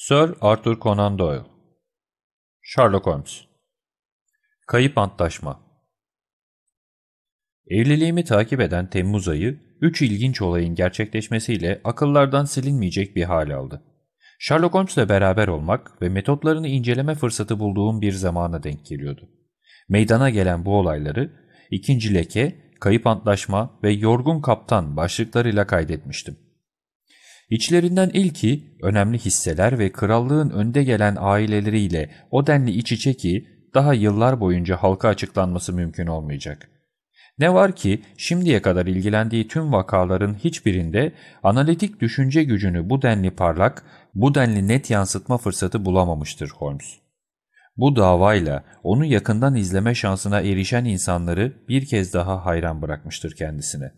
Sir Arthur Conan Doyle Sherlock Holmes Kayıp Antlaşma Evliliğimi takip eden Temmuz ayı, üç ilginç olayın gerçekleşmesiyle akıllardan silinmeyecek bir hal aldı. Sherlock Holmes'le beraber olmak ve metotlarını inceleme fırsatı bulduğum bir zamana denk geliyordu. Meydana gelen bu olayları, ikinci leke, kayıp antlaşma ve yorgun kaptan başlıklarıyla kaydetmiştim. İçlerinden ilki önemli hisseler ve krallığın önde gelen aileleriyle o denli iç içe ki daha yıllar boyunca halka açıklanması mümkün olmayacak. Ne var ki şimdiye kadar ilgilendiği tüm vakaların hiçbirinde analitik düşünce gücünü bu denli parlak, bu denli net yansıtma fırsatı bulamamıştır Holmes. Bu davayla onu yakından izleme şansına erişen insanları bir kez daha hayran bırakmıştır kendisine.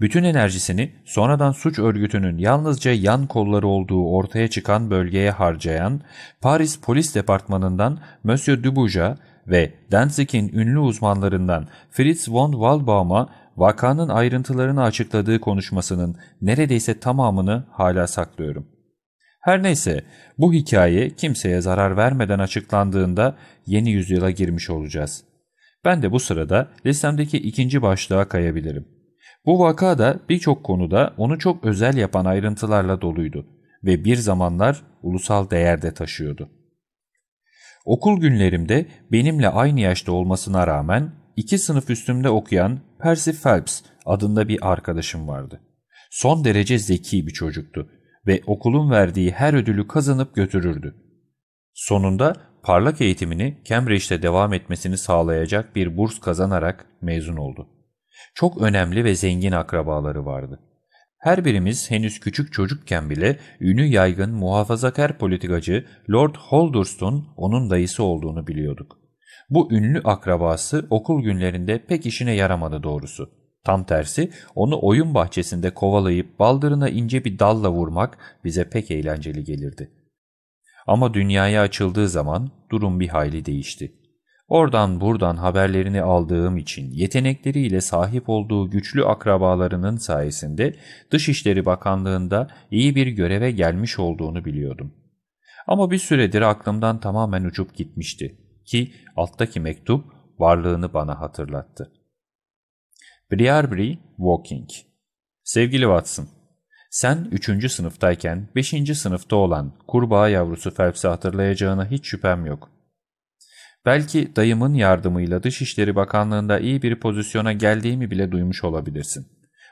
Bütün enerjisini sonradan suç örgütünün yalnızca yan kolları olduğu ortaya çıkan bölgeye harcayan Paris Polis Departmanı'ndan Monsieur Dubuja ve Danzig'in ünlü uzmanlarından Fritz von Wallbaum'a vakanın ayrıntılarını açıkladığı konuşmasının neredeyse tamamını hala saklıyorum. Her neyse bu hikaye kimseye zarar vermeden açıklandığında yeni yüzyıla girmiş olacağız. Ben de bu sırada listemdeki ikinci başlığa kayabilirim. Bu vaka da birçok konuda onu çok özel yapan ayrıntılarla doluydu ve bir zamanlar ulusal değerde taşıyordu. Okul günlerimde benimle aynı yaşta olmasına rağmen iki sınıf üstümde okuyan Percy Phelps adında bir arkadaşım vardı. Son derece zeki bir çocuktu ve okulun verdiği her ödülü kazanıp götürürdü. Sonunda parlak eğitimini Cambridge'de devam etmesini sağlayacak bir burs kazanarak mezun oldu. Çok önemli ve zengin akrabaları vardı. Her birimiz henüz küçük çocukken bile ünü yaygın muhafazakar politikacı Lord Holdurst'un onun dayısı olduğunu biliyorduk. Bu ünlü akrabası okul günlerinde pek işine yaramadı doğrusu. Tam tersi onu oyun bahçesinde kovalayıp baldırına ince bir dalla vurmak bize pek eğlenceli gelirdi. Ama dünyaya açıldığı zaman durum bir hayli değişti. Oradan buradan haberlerini aldığım için yetenekleriyle sahip olduğu güçlü akrabalarının sayesinde Dışişleri Bakanlığı'nda iyi bir göreve gelmiş olduğunu biliyordum. Ama bir süredir aklımdan tamamen uçup gitmişti ki alttaki mektup varlığını bana hatırlattı. Briarbury Walking Sevgili Watson, sen 3. sınıftayken 5. sınıfta olan kurbağa yavrusu Phelps'i hatırlayacağına hiç şüphem yok. Belki dayımın yardımıyla Dışişleri Bakanlığı'nda iyi bir pozisyona geldiğimi bile duymuş olabilirsin.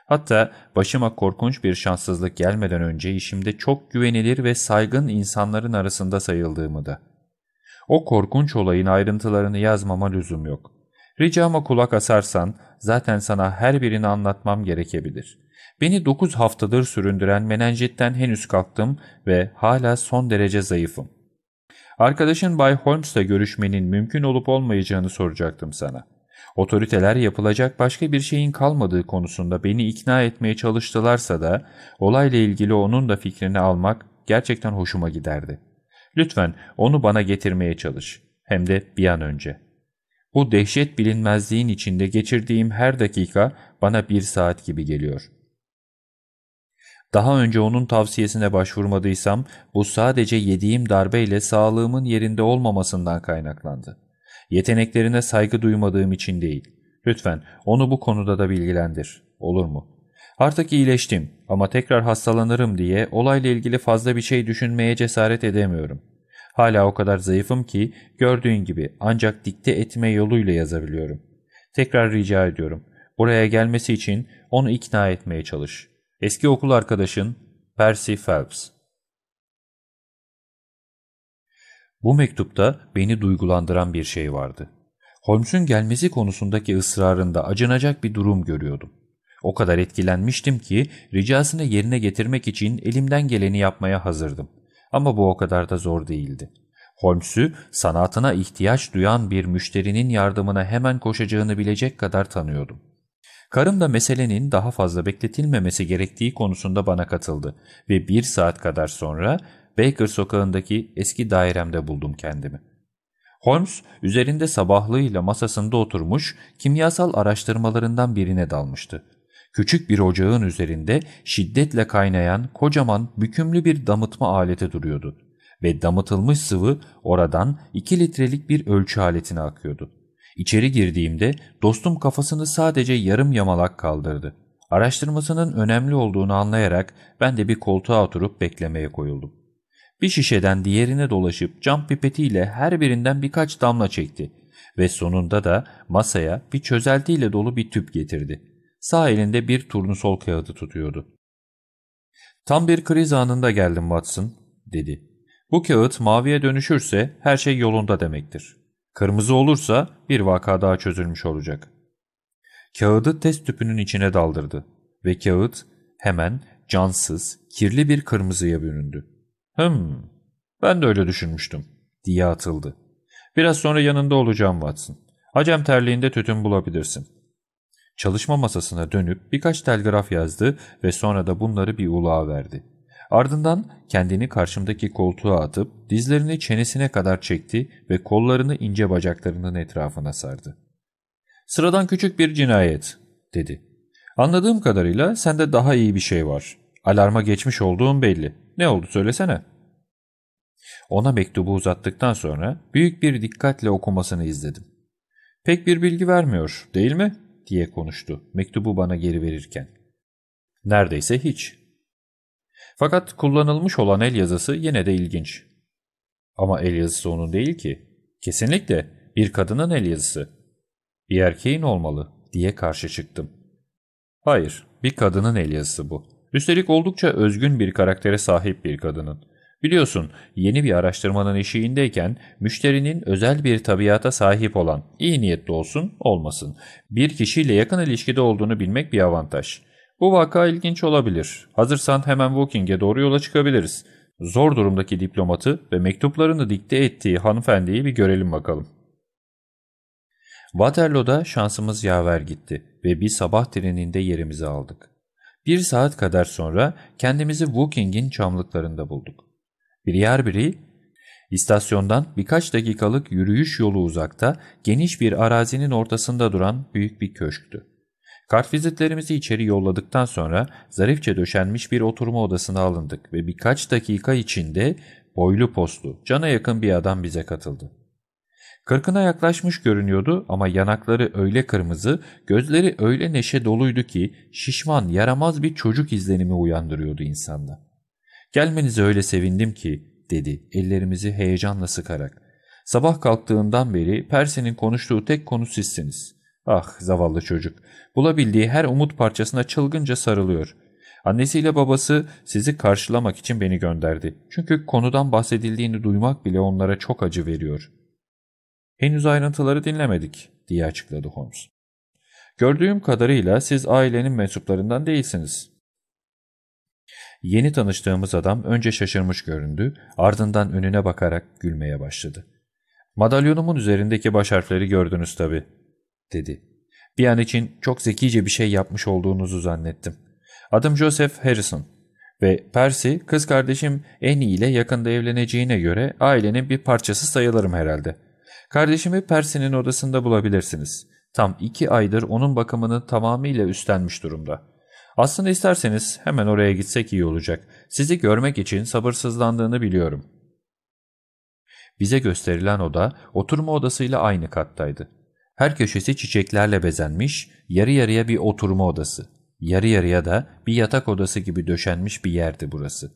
Hatta başıma korkunç bir şanssızlık gelmeden önce işimde çok güvenilir ve saygın insanların arasında sayıldığımı da. O korkunç olayın ayrıntılarını yazmama lüzum yok. Ricama kulak asarsan zaten sana her birini anlatmam gerekebilir. Beni 9 haftadır süründüren menenjetten henüz kalktım ve hala son derece zayıfım. Arkadaşın Bay Holmes'la görüşmenin mümkün olup olmayacağını soracaktım sana. Otoriteler yapılacak başka bir şeyin kalmadığı konusunda beni ikna etmeye çalıştılarsa da olayla ilgili onun da fikrini almak gerçekten hoşuma giderdi. Lütfen onu bana getirmeye çalış. Hem de bir an önce. Bu dehşet bilinmezliğin içinde geçirdiğim her dakika bana bir saat gibi geliyor.'' Daha önce onun tavsiyesine başvurmadıysam bu sadece yediğim darbeyle sağlığımın yerinde olmamasından kaynaklandı. Yeteneklerine saygı duymadığım için değil. Lütfen onu bu konuda da bilgilendir. Olur mu? Artık iyileştim ama tekrar hastalanırım diye olayla ilgili fazla bir şey düşünmeye cesaret edemiyorum. Hala o kadar zayıfım ki gördüğün gibi ancak dikte etme yoluyla yazabiliyorum. Tekrar rica ediyorum. Buraya gelmesi için onu ikna etmeye çalış. Eski okul arkadaşın Percy Phelps Bu mektupta beni duygulandıran bir şey vardı. Holmes'un gelmesi konusundaki ısrarında acınacak bir durum görüyordum. O kadar etkilenmiştim ki ricasını yerine getirmek için elimden geleni yapmaya hazırdım. Ama bu o kadar da zor değildi. Holmes'u sanatına ihtiyaç duyan bir müşterinin yardımına hemen koşacağını bilecek kadar tanıyordum. Karım da meselenin daha fazla bekletilmemesi gerektiği konusunda bana katıldı ve bir saat kadar sonra Baker sokağındaki eski dairemde buldum kendimi. Holmes üzerinde sabahlığıyla masasında oturmuş kimyasal araştırmalarından birine dalmıştı. Küçük bir ocağın üzerinde şiddetle kaynayan kocaman bükümlü bir damıtma aleti duruyordu ve damıtılmış sıvı oradan 2 litrelik bir ölçü aletine akıyordu. İçeri girdiğimde dostum kafasını sadece yarım yamalak kaldırdı. Araştırmasının önemli olduğunu anlayarak ben de bir koltuğa oturup beklemeye koyuldum. Bir şişeden diğerine dolaşıp cam pipetiyle her birinden birkaç damla çekti ve sonunda da masaya bir çözeltiyle dolu bir tüp getirdi. Sağ elinde bir turnusol kağıdı tutuyordu. Tam bir kriz anında geldim Watson, dedi. Bu kağıt maviye dönüşürse her şey yolunda demektir. Kırmızı olursa bir vaka daha çözülmüş olacak. Kağıdı test tüpünün içine daldırdı ve kağıt hemen cansız, kirli bir kırmızıya büründü. Hım, ben de öyle düşünmüştüm, diye atıldı. Biraz sonra yanında olacağım Watson. Acem terliğinde tütün bulabilirsin. Çalışma masasına dönüp birkaç telgraf yazdı ve sonra da bunları bir ulağa verdi. Ardından kendini karşımdaki koltuğa atıp dizlerini çenesine kadar çekti ve kollarını ince bacaklarının etrafına sardı. ''Sıradan küçük bir cinayet.'' dedi. ''Anladığım kadarıyla sende daha iyi bir şey var. Alarma geçmiş olduğun belli. Ne oldu söylesene.'' Ona mektubu uzattıktan sonra büyük bir dikkatle okumasını izledim. ''Pek bir bilgi vermiyor, değil mi?'' diye konuştu mektubu bana geri verirken. ''Neredeyse hiç.'' Fakat kullanılmış olan el yazısı yine de ilginç. Ama el yazısı onun değil ki. Kesinlikle bir kadının el yazısı. Bir erkeğin olmalı diye karşı çıktım. Hayır, bir kadının el yazısı bu. Üstelik oldukça özgün bir karaktere sahip bir kadının. Biliyorsun yeni bir araştırmanın eşiğindeyken müşterinin özel bir tabiata sahip olan, iyi niyetli olsun olmasın, bir kişiyle yakın ilişkide olduğunu bilmek bir avantaj. Bu vaka ilginç olabilir. Hazırsan hemen Wooking'e doğru yola çıkabiliriz. Zor durumdaki diplomatı ve mektuplarını dikte ettiği hanımefendiyi bir görelim bakalım. Waterloo'da şansımız yaver gitti ve bir sabah treninde yerimizi aldık. Bir saat kadar sonra kendimizi Wooking'in çamlıklarında bulduk. Briarbury, istasyondan birkaç dakikalık yürüyüş yolu uzakta geniş bir arazinin ortasında duran büyük bir köşktü. Kartvizitlerimizi içeri yolladıktan sonra zarifçe döşenmiş bir oturma odasına alındık ve birkaç dakika içinde boylu postlu, cana yakın bir adam bize katıldı. Kırkına yaklaşmış görünüyordu ama yanakları öyle kırmızı, gözleri öyle neşe doluydu ki şişman, yaramaz bir çocuk izlenimi uyandırıyordu insanda. ''Gelmenize öyle sevindim ki'' dedi ellerimizi heyecanla sıkarak. ''Sabah kalktığından beri Persi'nin konuştuğu tek konu sizsiniz. Ah zavallı çocuk. Bulabildiği her umut parçasına çılgınca sarılıyor. Annesiyle babası sizi karşılamak için beni gönderdi. Çünkü konudan bahsedildiğini duymak bile onlara çok acı veriyor. Henüz ayrıntıları dinlemedik diye açıkladı Holmes. Gördüğüm kadarıyla siz ailenin mensuplarından değilsiniz. Yeni tanıştığımız adam önce şaşırmış göründü, ardından önüne bakarak gülmeye başladı. Madalyonumun üzerindeki baş harfleri gördünüz tabii, dedi. Bir an için çok zekice bir şey yapmış olduğunuzu zannettim. Adım Joseph Harrison ve Percy kız kardeşim Annie ile yakında evleneceğine göre ailenin bir parçası sayılırım herhalde. Kardeşimi Percy'nin odasında bulabilirsiniz. Tam iki aydır onun bakımını tamamıyla üstlenmiş durumda. Aslında isterseniz hemen oraya gitsek iyi olacak. Sizi görmek için sabırsızlandığını biliyorum. Bize gösterilen oda oturma odasıyla aynı kattaydı. Her köşesi çiçeklerle bezenmiş, yarı yarıya bir oturma odası, yarı yarıya da bir yatak odası gibi döşenmiş bir yerdi burası.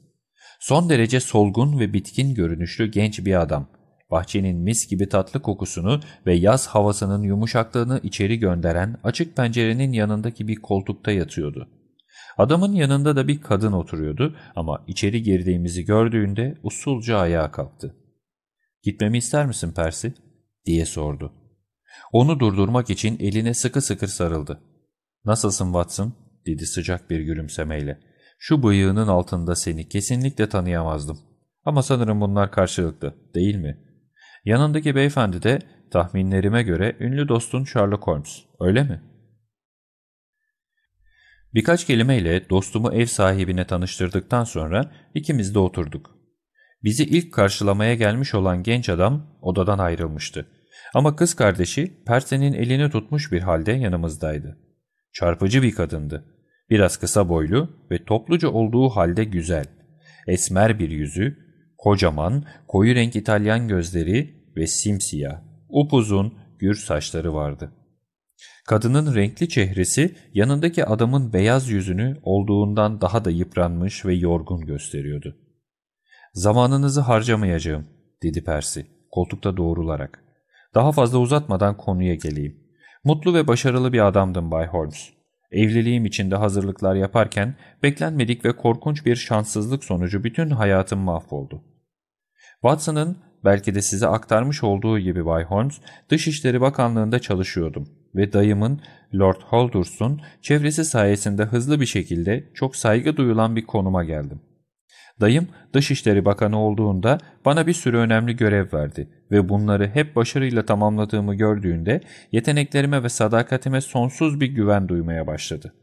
Son derece solgun ve bitkin görünüşlü genç bir adam, bahçenin mis gibi tatlı kokusunu ve yaz havasının yumuşaklığını içeri gönderen açık pencerenin yanındaki bir koltukta yatıyordu. Adamın yanında da bir kadın oturuyordu ama içeri girdiğimizi gördüğünde usulca ayağa kalktı. ''Gitmemi ister misin Percy?'' diye sordu. Onu durdurmak için eline sıkı sıkı sarıldı. ''Nasılsın Watson?'' dedi sıcak bir gülümsemeyle. ''Şu bıyığının altında seni kesinlikle tanıyamazdım. Ama sanırım bunlar karşılıklı, değil mi?'' Yanındaki beyefendi de tahminlerime göre ünlü dostun Sherlock Holmes, öyle mi? Birkaç kelimeyle dostumu ev sahibine tanıştırdıktan sonra ikimiz de oturduk. Bizi ilk karşılamaya gelmiş olan genç adam odadan ayrılmıştı. Ama kız kardeşi Perse'nin elini tutmuş bir halde yanımızdaydı. Çarpıcı bir kadındı. Biraz kısa boylu ve topluca olduğu halde güzel. Esmer bir yüzü, kocaman, koyu renk İtalyan gözleri ve simsiyah, upuzun, gür saçları vardı. Kadının renkli çehresi yanındaki adamın beyaz yüzünü olduğundan daha da yıpranmış ve yorgun gösteriyordu. ''Zamanınızı harcamayacağım.'' dedi Percy koltukta doğrularak. ''Daha fazla uzatmadan konuya geleyim. Mutlu ve başarılı bir adamdım Bay Holmes. Evliliğim için de hazırlıklar yaparken beklenmedik ve korkunç bir şanssızlık sonucu bütün hayatım mahvoldu. Watson'ın belki de size aktarmış olduğu gibi Bay Holmes, Dışişleri Bakanlığı'nda çalışıyordum ve dayımın Lord Holdhurst'un çevresi sayesinde hızlı bir şekilde çok saygı duyulan bir konuma geldim. Dayım Dışişleri Bakanı olduğunda bana bir sürü önemli görev verdi ve bunları hep başarıyla tamamladığımı gördüğünde yeteneklerime ve sadakatime sonsuz bir güven duymaya başladı.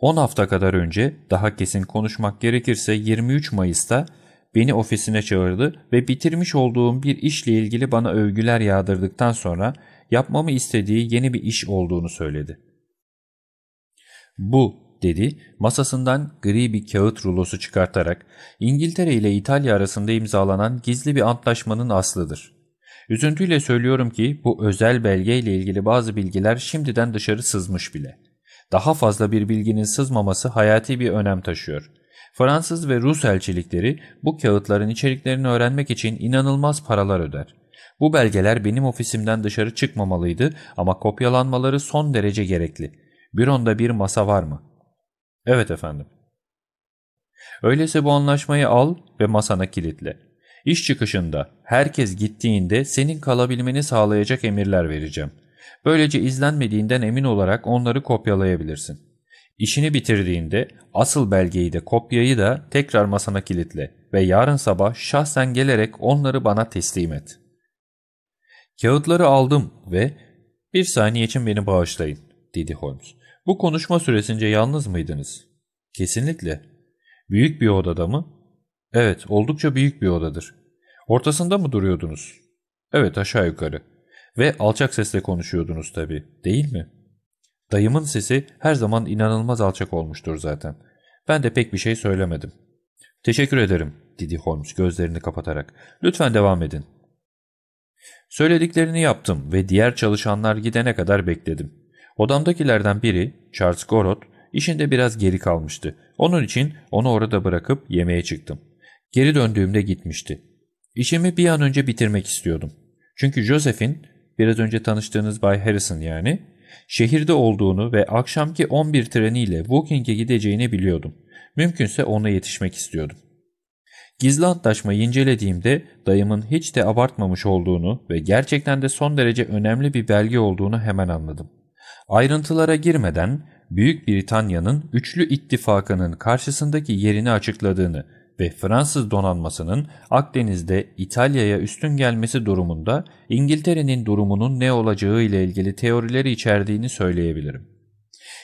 10 hafta kadar önce daha kesin konuşmak gerekirse 23 Mayıs'ta beni ofisine çağırdı ve bitirmiş olduğum bir işle ilgili bana övgüler yağdırdıktan sonra yapmamı istediği yeni bir iş olduğunu söyledi. Bu dedi masasından gri bir kağıt rulosu çıkartarak İngiltere ile İtalya arasında imzalanan gizli bir antlaşmanın aslıdır. Üzüntüyle söylüyorum ki bu özel belge ile ilgili bazı bilgiler şimdiden dışarı sızmış bile. Daha fazla bir bilginin sızmaması hayati bir önem taşıyor. Fransız ve Rus elçilikleri bu kağıtların içeriklerini öğrenmek için inanılmaz paralar öder. Bu belgeler benim ofisimden dışarı çıkmamalıydı ama kopyalanmaları son derece gerekli. Büronda bir masa var mı? Evet efendim. Öyleyse bu anlaşmayı al ve masana kilitle. İş çıkışında herkes gittiğinde senin kalabilmeni sağlayacak emirler vereceğim. Böylece izlenmediğinden emin olarak onları kopyalayabilirsin. İşini bitirdiğinde asıl belgeyi de kopyayı da tekrar masana kilitle ve yarın sabah şahsen gelerek onları bana teslim et. Kağıtları aldım ve ''Bir saniye için beni bağışlayın'' dedi Holmes. ''Bu konuşma süresince yalnız mıydınız?'' ''Kesinlikle.'' ''Büyük bir odada mı?'' ''Evet, oldukça büyük bir odadır.'' ''Ortasında mı duruyordunuz?'' ''Evet, aşağı yukarı.'' ''Ve alçak sesle konuşuyordunuz tabii, değil mi?'' Dayımın sesi her zaman inanılmaz alçak olmuştur zaten. Ben de pek bir şey söylemedim. ''Teşekkür ederim.'' dedi Holmes gözlerini kapatarak. ''Lütfen devam edin.'' Söylediklerini yaptım ve diğer çalışanlar gidene kadar bekledim. Odamdakilerden biri, Charles Gorot, işinde biraz geri kalmıştı. Onun için onu orada bırakıp yemeğe çıktım. Geri döndüğümde gitmişti. İşimi bir an önce bitirmek istiyordum. Çünkü Joseph'in, biraz önce tanıştığınız Bay Harrison yani, şehirde olduğunu ve akşamki 11 treniyle Wooking'e gideceğini biliyordum. Mümkünse ona yetişmek istiyordum. Gizli antlaşmayı incelediğimde dayımın hiç de abartmamış olduğunu ve gerçekten de son derece önemli bir belge olduğunu hemen anladım. Ayrıntılara girmeden Büyük Britanya'nın üçlü ittifakının karşısındaki yerini açıkladığını ve Fransız donanmasının Akdeniz'de İtalya'ya üstün gelmesi durumunda İngiltere'nin durumunun ne olacağı ile ilgili teorileri içerdiğini söyleyebilirim.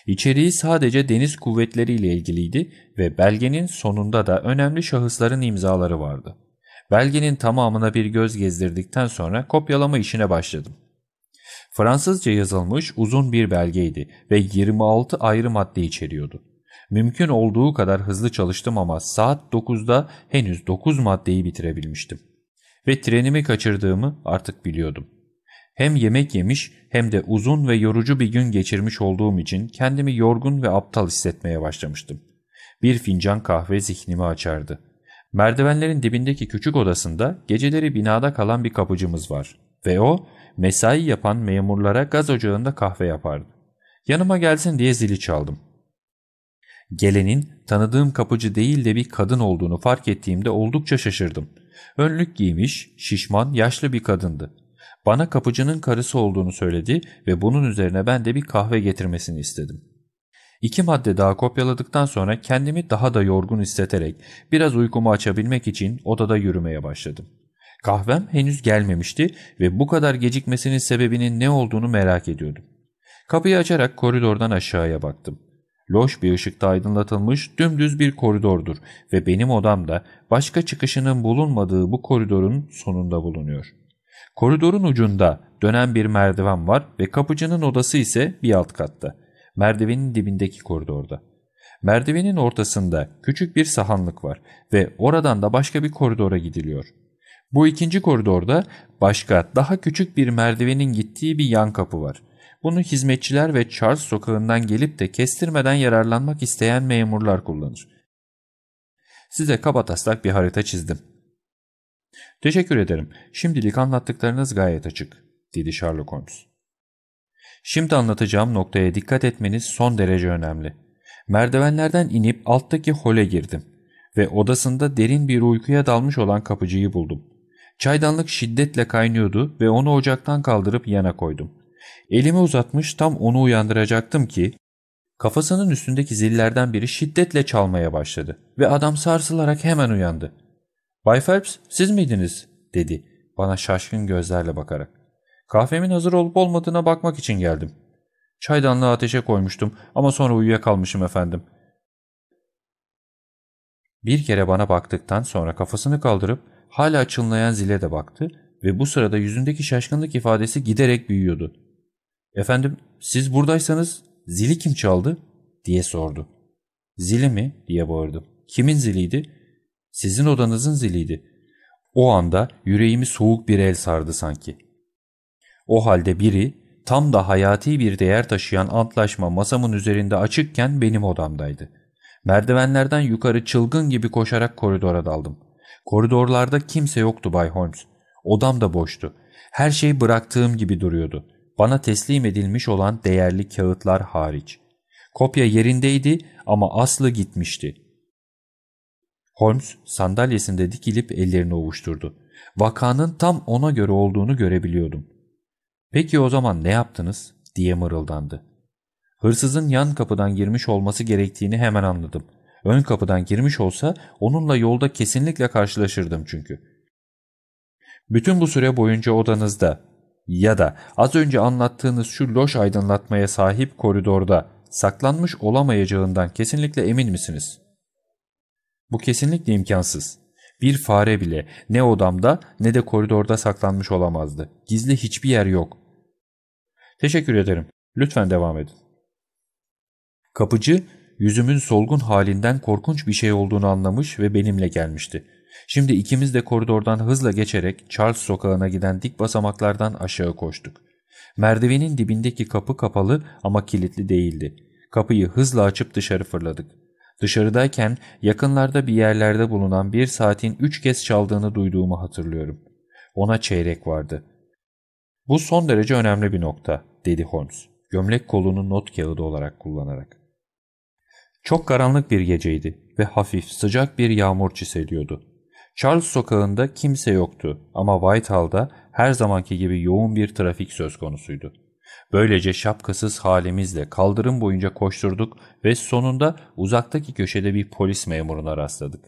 İçeriği sadece deniz kuvvetleri ile ilgiliydi ve belgenin sonunda da önemli şahısların imzaları vardı. Belgenin tamamına bir göz gezdirdikten sonra kopyalama işine başladım. Fransızca yazılmış uzun bir belgeydi ve 26 ayrı madde içeriyordu. Mümkün olduğu kadar hızlı çalıştım ama saat 9'da henüz 9 maddeyi bitirebilmiştim. Ve trenimi kaçırdığımı artık biliyordum. Hem yemek yemiş hem de uzun ve yorucu bir gün geçirmiş olduğum için kendimi yorgun ve aptal hissetmeye başlamıştım. Bir fincan kahve zihnimi açardı. Merdivenlerin dibindeki küçük odasında geceleri binada kalan bir kapıcımız var ve o mesai yapan memurlara gaz ocağında kahve yapardı. Yanıma gelsin diye zili çaldım. Gelenin tanıdığım kapıcı değil de bir kadın olduğunu fark ettiğimde oldukça şaşırdım. Önlük giymiş, şişman, yaşlı bir kadındı. Bana kapıcının karısı olduğunu söyledi ve bunun üzerine ben de bir kahve getirmesini istedim. İki madde daha kopyaladıktan sonra kendimi daha da yorgun hisseterek biraz uykumu açabilmek için odada yürümeye başladım. Kahvem henüz gelmemişti ve bu kadar gecikmesinin sebebinin ne olduğunu merak ediyordum. Kapıyı açarak koridordan aşağıya baktım. Loş bir ışıkta aydınlatılmış dümdüz bir koridordur ve benim odam da başka çıkışının bulunmadığı bu koridorun sonunda bulunuyor. Koridorun ucunda dönen bir merdiven var ve kapıcının odası ise bir alt katta. Merdivenin dibindeki koridorda. Merdivenin ortasında küçük bir sahanlık var ve oradan da başka bir koridora gidiliyor. Bu ikinci koridorda başka daha küçük bir merdivenin gittiği bir yan kapı var. Bunu hizmetçiler ve Charles sokağından gelip de kestirmeden yararlanmak isteyen memurlar kullanır. Size kabataslak bir harita çizdim. Teşekkür ederim. Şimdilik anlattıklarınız gayet açık, dedi Sherlock Holmes. Şimdi anlatacağım noktaya dikkat etmeniz son derece önemli. Merdivenlerden inip alttaki hole girdim ve odasında derin bir uykuya dalmış olan kapıcıyı buldum. Çaydanlık şiddetle kaynıyordu ve onu ocaktan kaldırıp yana koydum. Elimi uzatmış tam onu uyandıracaktım ki kafasının üstündeki zillerden biri şiddetle çalmaya başladı ve adam sarsılarak hemen uyandı. ''Bay Phelps siz miydiniz?'' dedi bana şaşkın gözlerle bakarak. ''Kahvemin hazır olup olmadığına bakmak için geldim. Çaydanlığı ateşe koymuştum ama sonra uyuyakalmışım efendim.'' Bir kere bana baktıktan sonra kafasını kaldırıp hala çınlayan zile de baktı ve bu sırada yüzündeki şaşkınlık ifadesi giderek büyüyordu. ''Efendim siz buradaysanız zili kim çaldı?'' diye sordu. ''Zili mi?'' diye bağırdım. ''Kimin ziliydi?'' Sizin odanızın ziliydi. O anda yüreğimi soğuk bir el sardı sanki. O halde biri tam da hayati bir değer taşıyan antlaşma masamın üzerinde açıkken benim odamdaydı. Merdivenlerden yukarı çılgın gibi koşarak koridora daldım. Koridorlarda kimse yoktu Bay Holmes. Odam da boştu. Her şey bıraktığım gibi duruyordu. Bana teslim edilmiş olan değerli kağıtlar hariç. Kopya yerindeydi ama aslı gitmişti. Holmes sandalyesinde dikilip ellerini ovuşturdu. Vakanın tam ona göre olduğunu görebiliyordum. ''Peki o zaman ne yaptınız?'' diye mırıldandı. Hırsızın yan kapıdan girmiş olması gerektiğini hemen anladım. Ön kapıdan girmiş olsa onunla yolda kesinlikle karşılaşırdım çünkü. Bütün bu süre boyunca odanızda ya da az önce anlattığınız şu loş aydınlatmaya sahip koridorda saklanmış olamayacağından kesinlikle emin misiniz?'' Bu kesinlikle imkansız. Bir fare bile ne odamda ne de koridorda saklanmış olamazdı. Gizli hiçbir yer yok. Teşekkür ederim. Lütfen devam edin. Kapıcı yüzümün solgun halinden korkunç bir şey olduğunu anlamış ve benimle gelmişti. Şimdi ikimiz de koridordan hızla geçerek Charles sokağına giden dik basamaklardan aşağı koştuk. Merdivenin dibindeki kapı kapalı ama kilitli değildi. Kapıyı hızla açıp dışarı fırladık. Dışarıdayken yakınlarda bir yerlerde bulunan bir saatin üç kez çaldığını duyduğumu hatırlıyorum. Ona çeyrek vardı. Bu son derece önemli bir nokta, dedi Holmes, gömlek kolunu not kağıdı olarak kullanarak. Çok karanlık bir geceydi ve hafif, sıcak bir yağmur çiseliyordu. Charles sokağında kimse yoktu ama Whitehall'da her zamanki gibi yoğun bir trafik söz konusuydu. Böylece şapkasız halimizle kaldırım boyunca koşturduk ve sonunda uzaktaki köşede bir polis memuruna rastladık.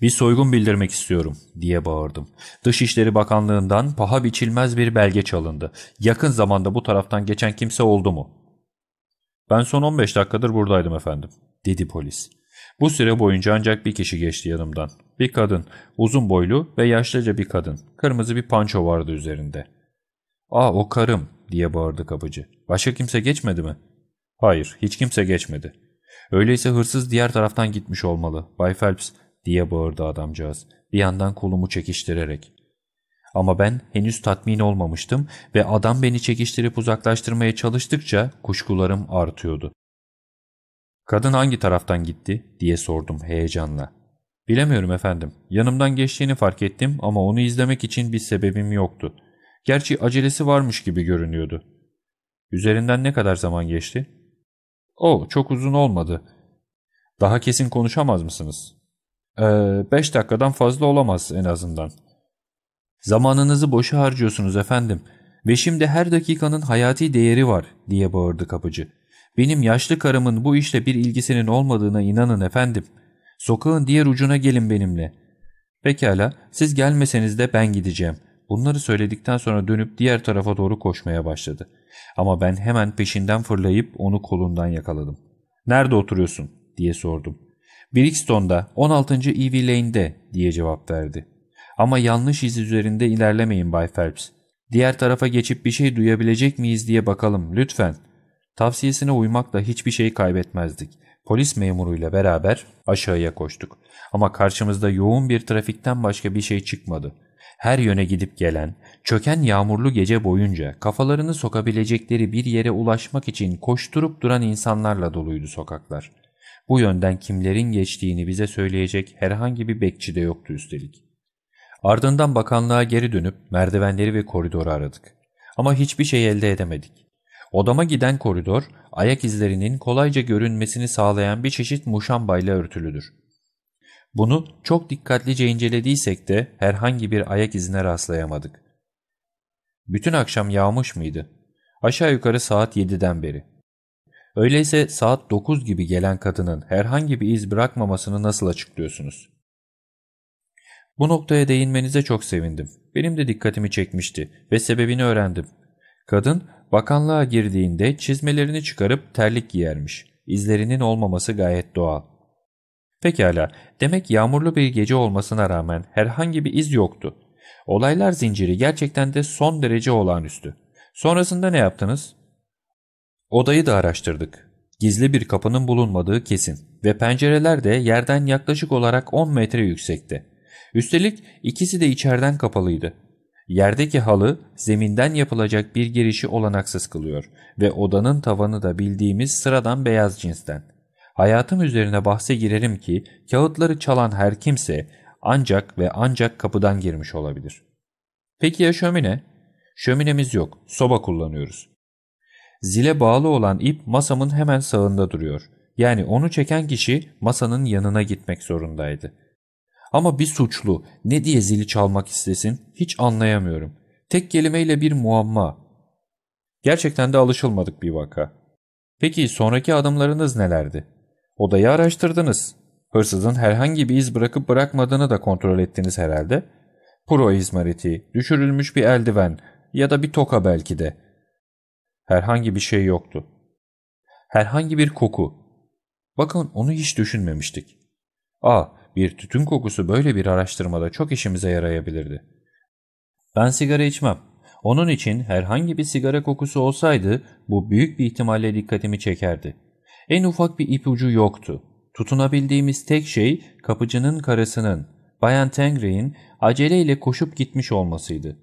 ''Bir soygun bildirmek istiyorum.'' diye bağırdım. Dışişleri Bakanlığı'ndan paha biçilmez bir belge çalındı. Yakın zamanda bu taraftan geçen kimse oldu mu? ''Ben son 15 dakikadır buradaydım efendim.'' dedi polis. Bu süre boyunca ancak bir kişi geçti yanımdan. Bir kadın, uzun boylu ve yaşlıca bir kadın. Kırmızı bir panço vardı üzerinde. ''Aa o karım.'' diye bağırdı kapıcı. Başka kimse geçmedi mi? Hayır, hiç kimse geçmedi. Öyleyse hırsız diğer taraftan gitmiş olmalı. Bay Phelps diye bağırdı adamcağız. Bir yandan kolumu çekiştirerek. Ama ben henüz tatmin olmamıştım ve adam beni çekiştirip uzaklaştırmaya çalıştıkça kuşkularım artıyordu. Kadın hangi taraftan gitti diye sordum heyecanla. Bilemiyorum efendim. Yanımdan geçtiğini fark ettim ama onu izlemek için bir sebebim yoktu. Gerçi acelesi varmış gibi görünüyordu. Üzerinden ne kadar zaman geçti? O çok uzun olmadı. Daha kesin konuşamaz mısınız? Ee, beş dakikadan fazla olamaz en azından. Zamanınızı boşa harcıyorsunuz efendim. Ve şimdi her dakikanın hayati değeri var diye bağırdı kapıcı. Benim yaşlı karımın bu işle bir ilgisinin olmadığına inanın efendim. Sokağın diğer ucuna gelin benimle. Pekala siz gelmeseniz de ben gideceğim. Bunları söyledikten sonra dönüp diğer tarafa doğru koşmaya başladı. Ama ben hemen peşinden fırlayıp onu kolundan yakaladım. ''Nerede oturuyorsun?'' diye sordum. ''Brixton'da 16. Ivy Lane'de'' diye cevap verdi. ''Ama yanlış iz üzerinde ilerlemeyin Bay Phelps. Diğer tarafa geçip bir şey duyabilecek miyiz diye bakalım lütfen.'' Tavsiyesine uymakla hiçbir şey kaybetmezdik. Polis memuruyla beraber aşağıya koştuk. Ama karşımızda yoğun bir trafikten başka bir şey çıkmadı. Her yöne gidip gelen, çöken yağmurlu gece boyunca kafalarını sokabilecekleri bir yere ulaşmak için koşturup duran insanlarla doluydu sokaklar. Bu yönden kimlerin geçtiğini bize söyleyecek herhangi bir bekçi de yoktu üstelik. Ardından bakanlığa geri dönüp merdivenleri ve koridoru aradık. Ama hiçbir şey elde edemedik. Odama giden koridor, ayak izlerinin kolayca görünmesini sağlayan bir çeşit muşambayla örtülüdür. Bunu çok dikkatlice incelediysek de herhangi bir ayak izine rastlayamadık. Bütün akşam yağmış mıydı? Aşağı yukarı saat 7'den beri. Öyleyse saat 9 gibi gelen kadının herhangi bir iz bırakmamasını nasıl açıklıyorsunuz? Bu noktaya değinmenize çok sevindim. Benim de dikkatimi çekmişti ve sebebini öğrendim. Kadın bakanlığa girdiğinde çizmelerini çıkarıp terlik giyermiş. İzlerinin olmaması gayet doğal. Pekala, demek yağmurlu bir gece olmasına rağmen herhangi bir iz yoktu. Olaylar zinciri gerçekten de son derece olağanüstü. Sonrasında ne yaptınız? Odayı da araştırdık. Gizli bir kapının bulunmadığı kesin ve pencereler de yerden yaklaşık olarak 10 metre yüksekte. Üstelik ikisi de içeriden kapalıydı. Yerdeki halı zeminden yapılacak bir girişi olanaksız kılıyor ve odanın tavanı da bildiğimiz sıradan beyaz cinsten. Hayatım üzerine bahse girerim ki kağıtları çalan her kimse ancak ve ancak kapıdan girmiş olabilir. Peki ya şömine? Şöminemiz yok, soba kullanıyoruz. Zile bağlı olan ip masamın hemen sağında duruyor. Yani onu çeken kişi masanın yanına gitmek zorundaydı. Ama bir suçlu ne diye zili çalmak istesin hiç anlayamıyorum. Tek kelimeyle bir muamma. Gerçekten de alışılmadık bir vaka. Peki sonraki adımlarınız nelerdi? Odayı araştırdınız. Hırsızın herhangi bir iz bırakıp bırakmadığını da kontrol ettiniz herhalde. Pro izmariti, düşürülmüş bir eldiven ya da bir toka belki de. Herhangi bir şey yoktu. Herhangi bir koku. Bakın onu hiç düşünmemiştik. Aa, bir tütün kokusu böyle bir araştırmada çok işimize yarayabilirdi. Ben sigara içmem. Onun için herhangi bir sigara kokusu olsaydı bu büyük bir ihtimalle dikkatimi çekerdi. En ufak bir ipucu yoktu. Tutunabildiğimiz tek şey kapıcının karısının, Bayan Tangre'in aceleyle koşup gitmiş olmasıydı.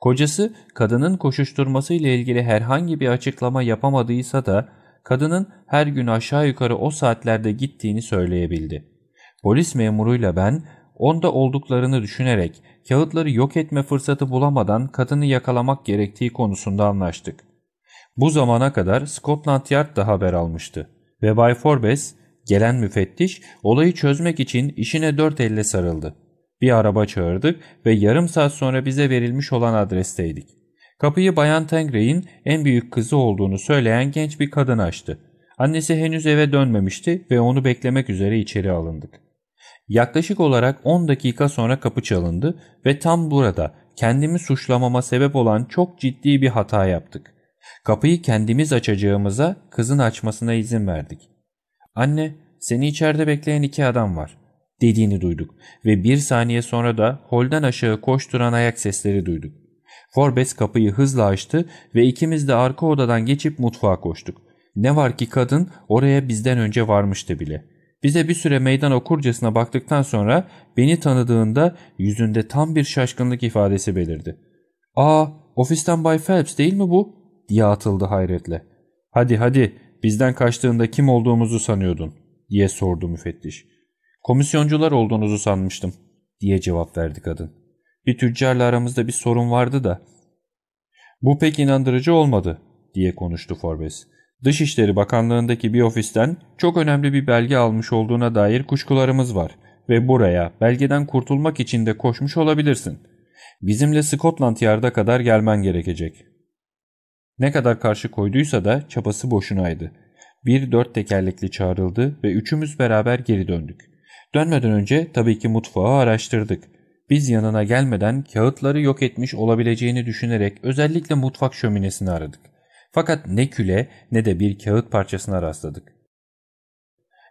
Kocası kadının koşuşturmasıyla ilgili herhangi bir açıklama yapamadıysa da kadının her gün aşağı yukarı o saatlerde gittiğini söyleyebildi. Polis memuruyla ben onda olduklarını düşünerek kağıtları yok etme fırsatı bulamadan kadını yakalamak gerektiği konusunda anlaştık. Bu zamana kadar Scotland Yard da haber almıştı ve Bay Forbes gelen müfettiş olayı çözmek için işine dört elle sarıldı. Bir araba çağırdık ve yarım saat sonra bize verilmiş olan adresteydik. Kapıyı Bayan Tangray'in en büyük kızı olduğunu söyleyen genç bir kadın açtı. Annesi henüz eve dönmemişti ve onu beklemek üzere içeri alındık. Yaklaşık olarak 10 dakika sonra kapı çalındı ve tam burada kendimi suçlamama sebep olan çok ciddi bir hata yaptık. Kapıyı kendimiz açacağımıza kızın açmasına izin verdik. Anne, seni içeride bekleyen iki adam var dediğini duyduk ve bir saniye sonra da holden aşağı koşturan ayak sesleri duyduk. Forbes kapıyı hızla açtı ve ikimiz de arka odadan geçip mutfağa koştuk. Ne var ki kadın oraya bizden önce varmıştı bile. Bize bir süre meydan okurcasına baktıktan sonra beni tanıdığında yüzünde tam bir şaşkınlık ifadesi belirdi. ''Aa, ofisten Bay Phelps değil mi bu?'' diye atıldı hayretle. ''Hadi hadi, bizden kaçtığında kim olduğumuzu sanıyordun?'' diye sordu müfettiş. ''Komisyoncular olduğunuzu sanmıştım.'' diye cevap verdi kadın. ''Bir tüccarla aramızda bir sorun vardı da.'' ''Bu pek inandırıcı olmadı.'' diye konuştu Forbes. Dışişleri Bakanlığındaki bir ofisten çok önemli bir belge almış olduğuna dair kuşkularımız var ve buraya belgeden kurtulmak için de koşmuş olabilirsin. Bizimle Scotland Yard'a kadar gelmen gerekecek. Ne kadar karşı koyduysa da çabası boşunaydı. Bir dört tekerlekli çağrıldı ve üçümüz beraber geri döndük. Dönmeden önce tabii ki mutfağı araştırdık. Biz yanına gelmeden kağıtları yok etmiş olabileceğini düşünerek özellikle mutfak şöminesini aradık. Fakat ne küle ne de bir kağıt parçasına rastladık.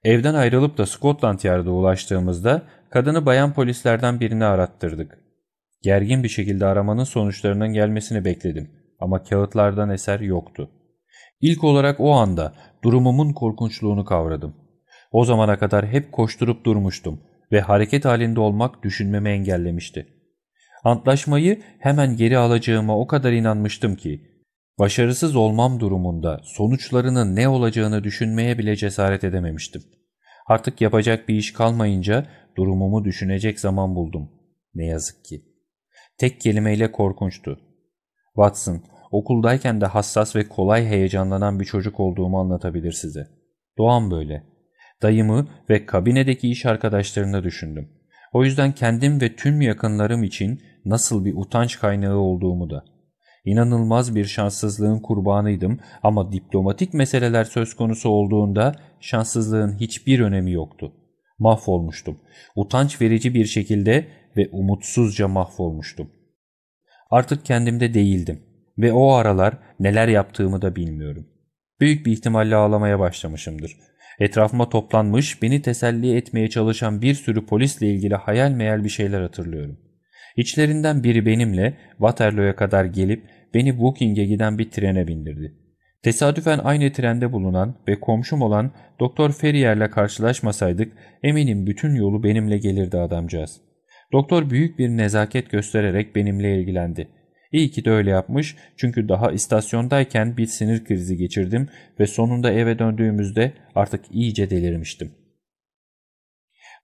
Evden ayrılıp da Scotland Yard'a ulaştığımızda kadını bayan polislerden birini arattırdık. Gergin bir şekilde aramanın sonuçlarının gelmesini bekledim ama kağıtlardan eser yoktu. İlk olarak o anda durumumun korkunçluğunu kavradım. O zamana kadar hep koşturup durmuştum ve hareket halinde olmak düşünmemi engellemişti. Antlaşmayı hemen geri alacağıma o kadar inanmıştım ki, başarısız olmam durumunda sonuçlarının ne olacağını düşünmeye bile cesaret edememiştim. Artık yapacak bir iş kalmayınca durumumu düşünecek zaman buldum. Ne yazık ki. Tek kelimeyle korkunçtu. Watson, okuldayken de hassas ve kolay heyecanlanan bir çocuk olduğumu anlatabilir size. Doğan böyle. Dayımı ve kabinedeki iş arkadaşlarını düşündüm. O yüzden kendim ve tüm yakınlarım için nasıl bir utanç kaynağı olduğumu da. İnanılmaz bir şanssızlığın kurbanıydım ama diplomatik meseleler söz konusu olduğunda şanssızlığın hiçbir önemi yoktu. Mahvolmuştum. Utanç verici bir şekilde ve umutsuzca mahvolmuştum. Artık kendimde değildim ve o aralar neler yaptığımı da bilmiyorum. Büyük bir ihtimalle ağlamaya başlamışımdır. Etrafıma toplanmış, beni teselli etmeye çalışan bir sürü polisle ilgili hayal meyal bir şeyler hatırlıyorum. İçlerinden biri benimle Waterloo'ya kadar gelip beni Wooking'e giden bir trene bindirdi. Tesadüfen aynı trende bulunan ve komşum olan Doktor Ferrier'le karşılaşmasaydık eminim bütün yolu benimle gelirdi adamcağız. Doktor büyük bir nezaket göstererek benimle ilgilendi. İyi ki de öyle yapmış çünkü daha istasyondayken bir sinir krizi geçirdim ve sonunda eve döndüğümüzde artık iyice delirmiştim.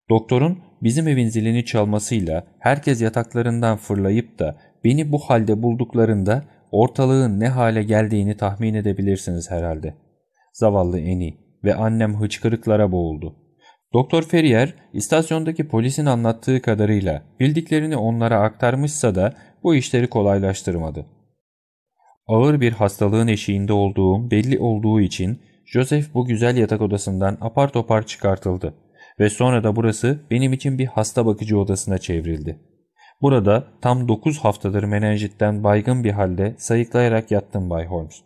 Doktorun bizim evin zilini çalmasıyla herkes yataklarından fırlayıp da beni bu halde bulduklarında ortalığın ne hale geldiğini tahmin edebilirsiniz herhalde. Zavallı Eni ve annem hıçkırıklara boğuldu. Doktor Ferrier istasyondaki polisin anlattığı kadarıyla bildiklerini onlara aktarmışsa da bu işleri kolaylaştırmadı. Ağır bir hastalığın eşiğinde olduğum belli olduğu için Joseph bu güzel yatak odasından apar topar çıkartıldı ve sonra da burası benim için bir hasta bakıcı odasına çevrildi. Burada tam 9 haftadır menenjitten baygın bir halde sayıklayarak yattım Bay Holmes.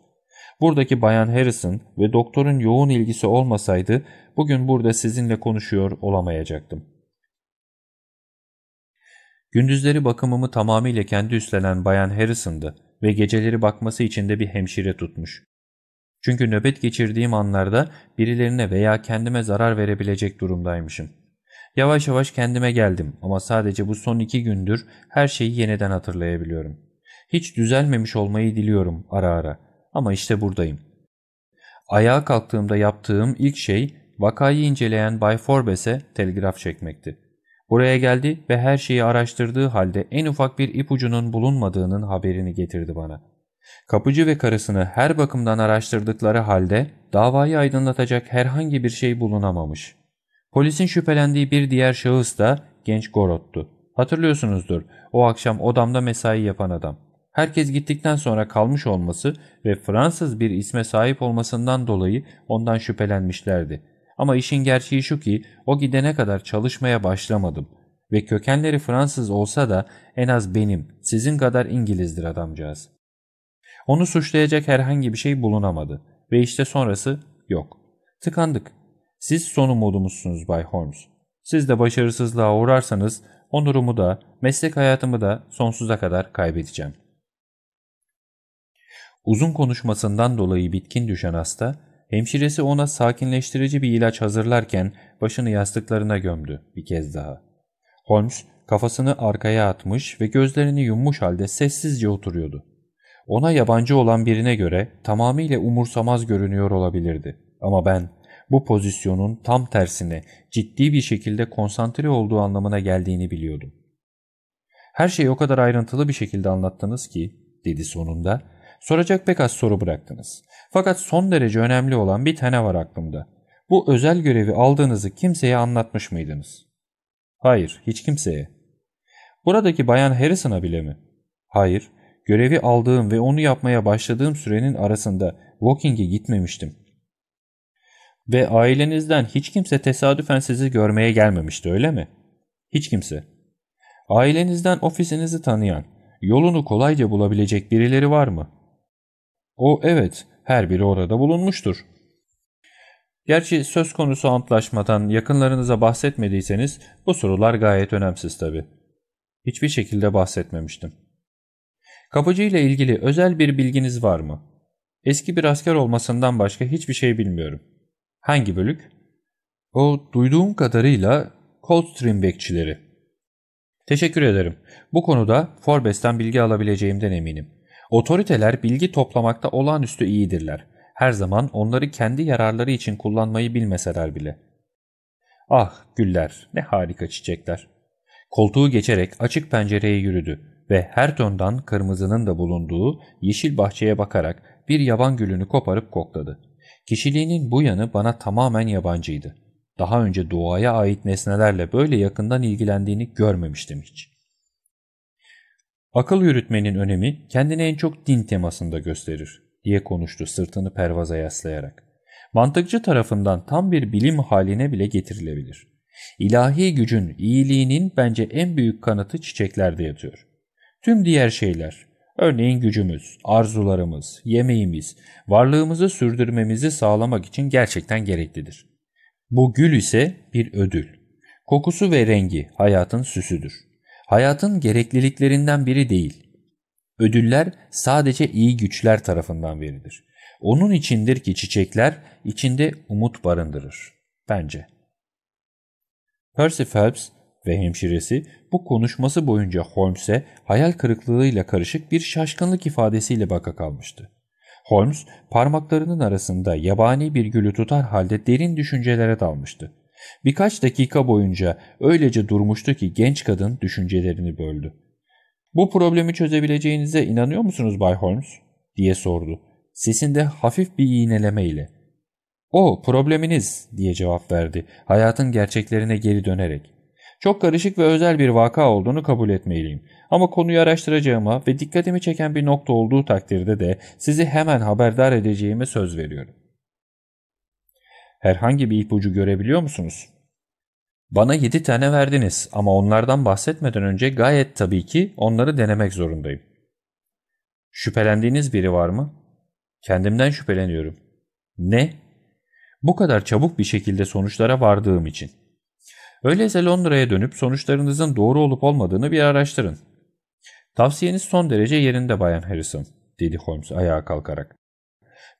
Buradaki Bayan Harrison ve doktorun yoğun ilgisi olmasaydı bugün burada sizinle konuşuyor olamayacaktım. Gündüzleri bakımımı tamamıyla kendi üstlenen Bayan Harrison'dı ve geceleri bakması için de bir hemşire tutmuş. Çünkü nöbet geçirdiğim anlarda birilerine veya kendime zarar verebilecek durumdaymışım. Yavaş yavaş kendime geldim ama sadece bu son iki gündür her şeyi yeniden hatırlayabiliyorum. Hiç düzelmemiş olmayı diliyorum ara ara ama işte buradayım. Ayağa kalktığımda yaptığım ilk şey vakayı inceleyen Bay Forbes'e telgraf çekmekti. Buraya geldi ve her şeyi araştırdığı halde en ufak bir ipucunun bulunmadığının haberini getirdi bana. Kapıcı ve karısını her bakımdan araştırdıkları halde davayı aydınlatacak herhangi bir şey bulunamamış. Polisin şüphelendiği bir diğer şahıs da genç Gorot'tu. Hatırlıyorsunuzdur o akşam odamda mesai yapan adam. Herkes gittikten sonra kalmış olması ve Fransız bir isme sahip olmasından dolayı ondan şüphelenmişlerdi. Ama işin gerçeği şu ki o gidene kadar çalışmaya başlamadım ve kökenleri Fransız olsa da en az benim, sizin kadar İngilizdir adamcağız. Onu suçlayacak herhangi bir şey bulunamadı ve işte sonrası yok. Tıkandık. Siz son umudumuzsunuz Bay Holmes. Siz de başarısızlığa uğrarsanız onurumu da, meslek hayatımı da sonsuza kadar kaybedeceğim. Uzun konuşmasından dolayı bitkin düşen hasta, hemşiresi ona sakinleştirici bir ilaç hazırlarken başını yastıklarına gömdü bir kez daha. Holmes kafasını arkaya atmış ve gözlerini yummuş halde sessizce oturuyordu. Ona yabancı olan birine göre tamamıyla umursamaz görünüyor olabilirdi. Ama ben bu pozisyonun tam tersine ciddi bir şekilde konsantre olduğu anlamına geldiğini biliyordum. Her şeyi o kadar ayrıntılı bir şekilde anlattınız ki, dedi sonunda, soracak pek az soru bıraktınız. Fakat son derece önemli olan bir tane var aklımda. Bu özel görevi aldığınızı kimseye anlatmış mıydınız? Hayır, hiç kimseye. Buradaki Bayan Harrison'a bile mi? Hayır, görevi aldığım ve onu yapmaya başladığım sürenin arasında Walking'e gitmemiştim. Ve ailenizden hiç kimse tesadüfen sizi görmeye gelmemişti öyle mi? Hiç kimse. Ailenizden ofisinizi tanıyan, yolunu kolayca bulabilecek birileri var mı? O evet, her biri orada bulunmuştur. Gerçi söz konusu antlaşmadan yakınlarınıza bahsetmediyseniz bu sorular gayet önemsiz tabi. Hiçbir şekilde bahsetmemiştim. Kapıcı ile ilgili özel bir bilginiz var mı? Eski bir asker olmasından başka hiçbir şey bilmiyorum. Hangi bölük? O duyduğum kadarıyla Coldstream bekçileri. Teşekkür ederim. Bu konuda Forbes'ten bilgi alabileceğimden eminim. Otoriteler bilgi toplamakta olağanüstü iyidirler. Her zaman onları kendi yararları için kullanmayı bilmeseler bile. Ah güller ne harika çiçekler. Koltuğu geçerek açık pencereye yürüdü ve her tondan kırmızının da bulunduğu yeşil bahçeye bakarak bir yaban gülünü koparıp kokladı. Kişiliğinin bu yanı bana tamamen yabancıydı. Daha önce doğaya ait nesnelerle böyle yakından ilgilendiğini görmemiştim hiç. Akıl yürütmenin önemi kendini en çok din temasında gösterir diye konuştu sırtını pervaza yaslayarak. Mantıkçı tarafından tam bir bilim haline bile getirilebilir. İlahi gücün iyiliğinin bence en büyük kanıtı çiçeklerde yatıyor. Tüm diğer şeyler, örneğin gücümüz, arzularımız, yemeğimiz, varlığımızı sürdürmemizi sağlamak için gerçekten gereklidir. Bu gül ise bir ödül. Kokusu ve rengi hayatın süsüdür. Hayatın gerekliliklerinden biri değil. Ödüller sadece iyi güçler tarafından verilir. Onun içindir ki çiçekler içinde umut barındırır. Bence. Percy Phelps ve hemşiresi bu konuşması boyunca Holmes'e hayal kırıklığıyla karışık bir şaşkınlık ifadesiyle baka kalmıştı. Holmes parmaklarının arasında yabani bir gülü tutar halde derin düşüncelere dalmıştı. Birkaç dakika boyunca öylece durmuştu ki genç kadın düşüncelerini böldü. ''Bu problemi çözebileceğinize inanıyor musunuz Bay Holmes?'' diye sordu. Sesinde hafif bir iğnelemeyle. ''O probleminiz'' diye cevap verdi hayatın gerçeklerine geri dönerek. Çok karışık ve özel bir vaka olduğunu kabul etmeliyim. Ama konuyu araştıracağıma ve dikkatimi çeken bir nokta olduğu takdirde de sizi hemen haberdar edeceğime söz veriyorum. Herhangi bir ipucu görebiliyor musunuz? Bana yedi tane verdiniz ama onlardan bahsetmeden önce gayet tabii ki onları denemek zorundayım. Şüphelendiğiniz biri var mı? Kendimden şüpheleniyorum. Ne? Bu kadar çabuk bir şekilde sonuçlara vardığım için. Öyleyse Londra'ya dönüp sonuçlarınızın doğru olup olmadığını bir araştırın. Tavsiyeniz son derece yerinde Bayan Harrison, dedi Holmes ayağa kalkarak.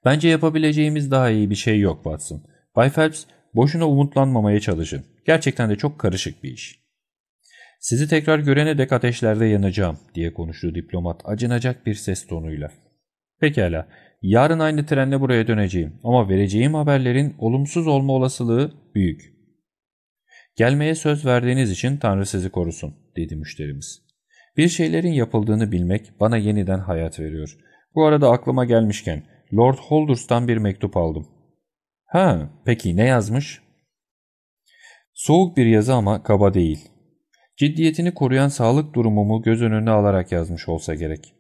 Bence yapabileceğimiz daha iyi bir şey yok Watson. Bay Phelps, boşuna umutlanmamaya çalışın. Gerçekten de çok karışık bir iş. Sizi tekrar görene dek ateşlerde yanacağım, diye konuştu diplomat acınacak bir ses tonuyla. Pekala, yarın aynı trenle buraya döneceğim ama vereceğim haberlerin olumsuz olma olasılığı büyük. Gelmeye söz verdiğiniz için Tanrı sizi korusun, dedi müşterimiz. Bir şeylerin yapıldığını bilmek bana yeniden hayat veriyor. Bu arada aklıma gelmişken Lord Holders'tan bir mektup aldım. Ha, peki ne yazmış? Soğuk bir yazı ama kaba değil. Ciddiyetini koruyan sağlık durumumu göz önüne alarak yazmış olsa gerek.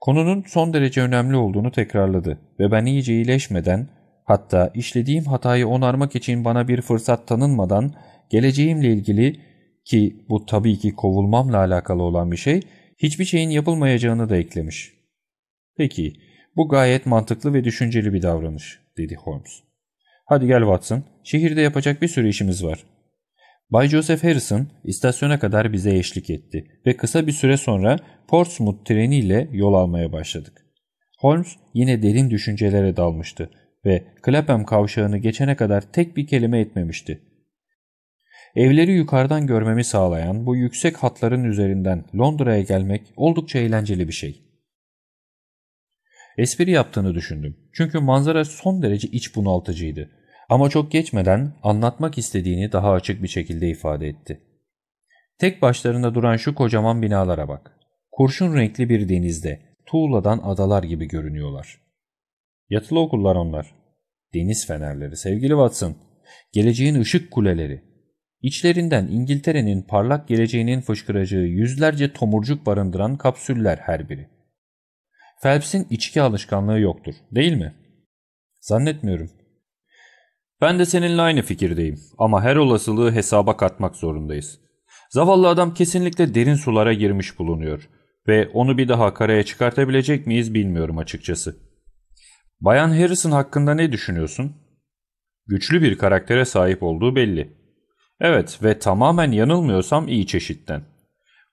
Konunun son derece önemli olduğunu tekrarladı ve ben iyice iyileşmeden, hatta işlediğim hatayı onarmak için bana bir fırsat tanınmadan geleceğimle ilgili ki bu tabii ki kovulmamla alakalı olan bir şey, hiçbir şeyin yapılmayacağını da eklemiş. Peki, bu gayet mantıklı ve düşünceli bir davranış, dedi Holmes. Hadi gel Watson, şehirde yapacak bir sürü işimiz var. Bay Joseph Harrison istasyona kadar bize eşlik etti ve kısa bir süre sonra Portsmouth treniyle yol almaya başladık. Holmes yine derin düşüncelere dalmıştı ve Clapham kavşağını geçene kadar tek bir kelime etmemişti. Evleri yukarıdan görmemi sağlayan bu yüksek hatların üzerinden Londra'ya gelmek oldukça eğlenceli bir şey. Espri yaptığını düşündüm. Çünkü manzara son derece iç bunaltıcıydı. Ama çok geçmeden anlatmak istediğini daha açık bir şekilde ifade etti. Tek başlarında duran şu kocaman binalara bak. Kurşun renkli bir denizde, tuğladan adalar gibi görünüyorlar. Yatılı okullar onlar. Deniz fenerleri sevgili Watson. Geleceğin ışık kuleleri. İçlerinden İngiltere'nin parlak geleceğinin fışkıracağı yüzlerce tomurcuk barındıran kapsüller her biri. Phelps'in içki alışkanlığı yoktur, değil mi? Zannetmiyorum. Ben de seninle aynı fikirdeyim ama her olasılığı hesaba katmak zorundayız. Zavallı adam kesinlikle derin sulara girmiş bulunuyor ve onu bir daha karaya çıkartabilecek miyiz bilmiyorum açıkçası. Bayan Harrison hakkında ne düşünüyorsun? Güçlü bir karaktere sahip olduğu belli. Evet ve tamamen yanılmıyorsam iyi çeşitten.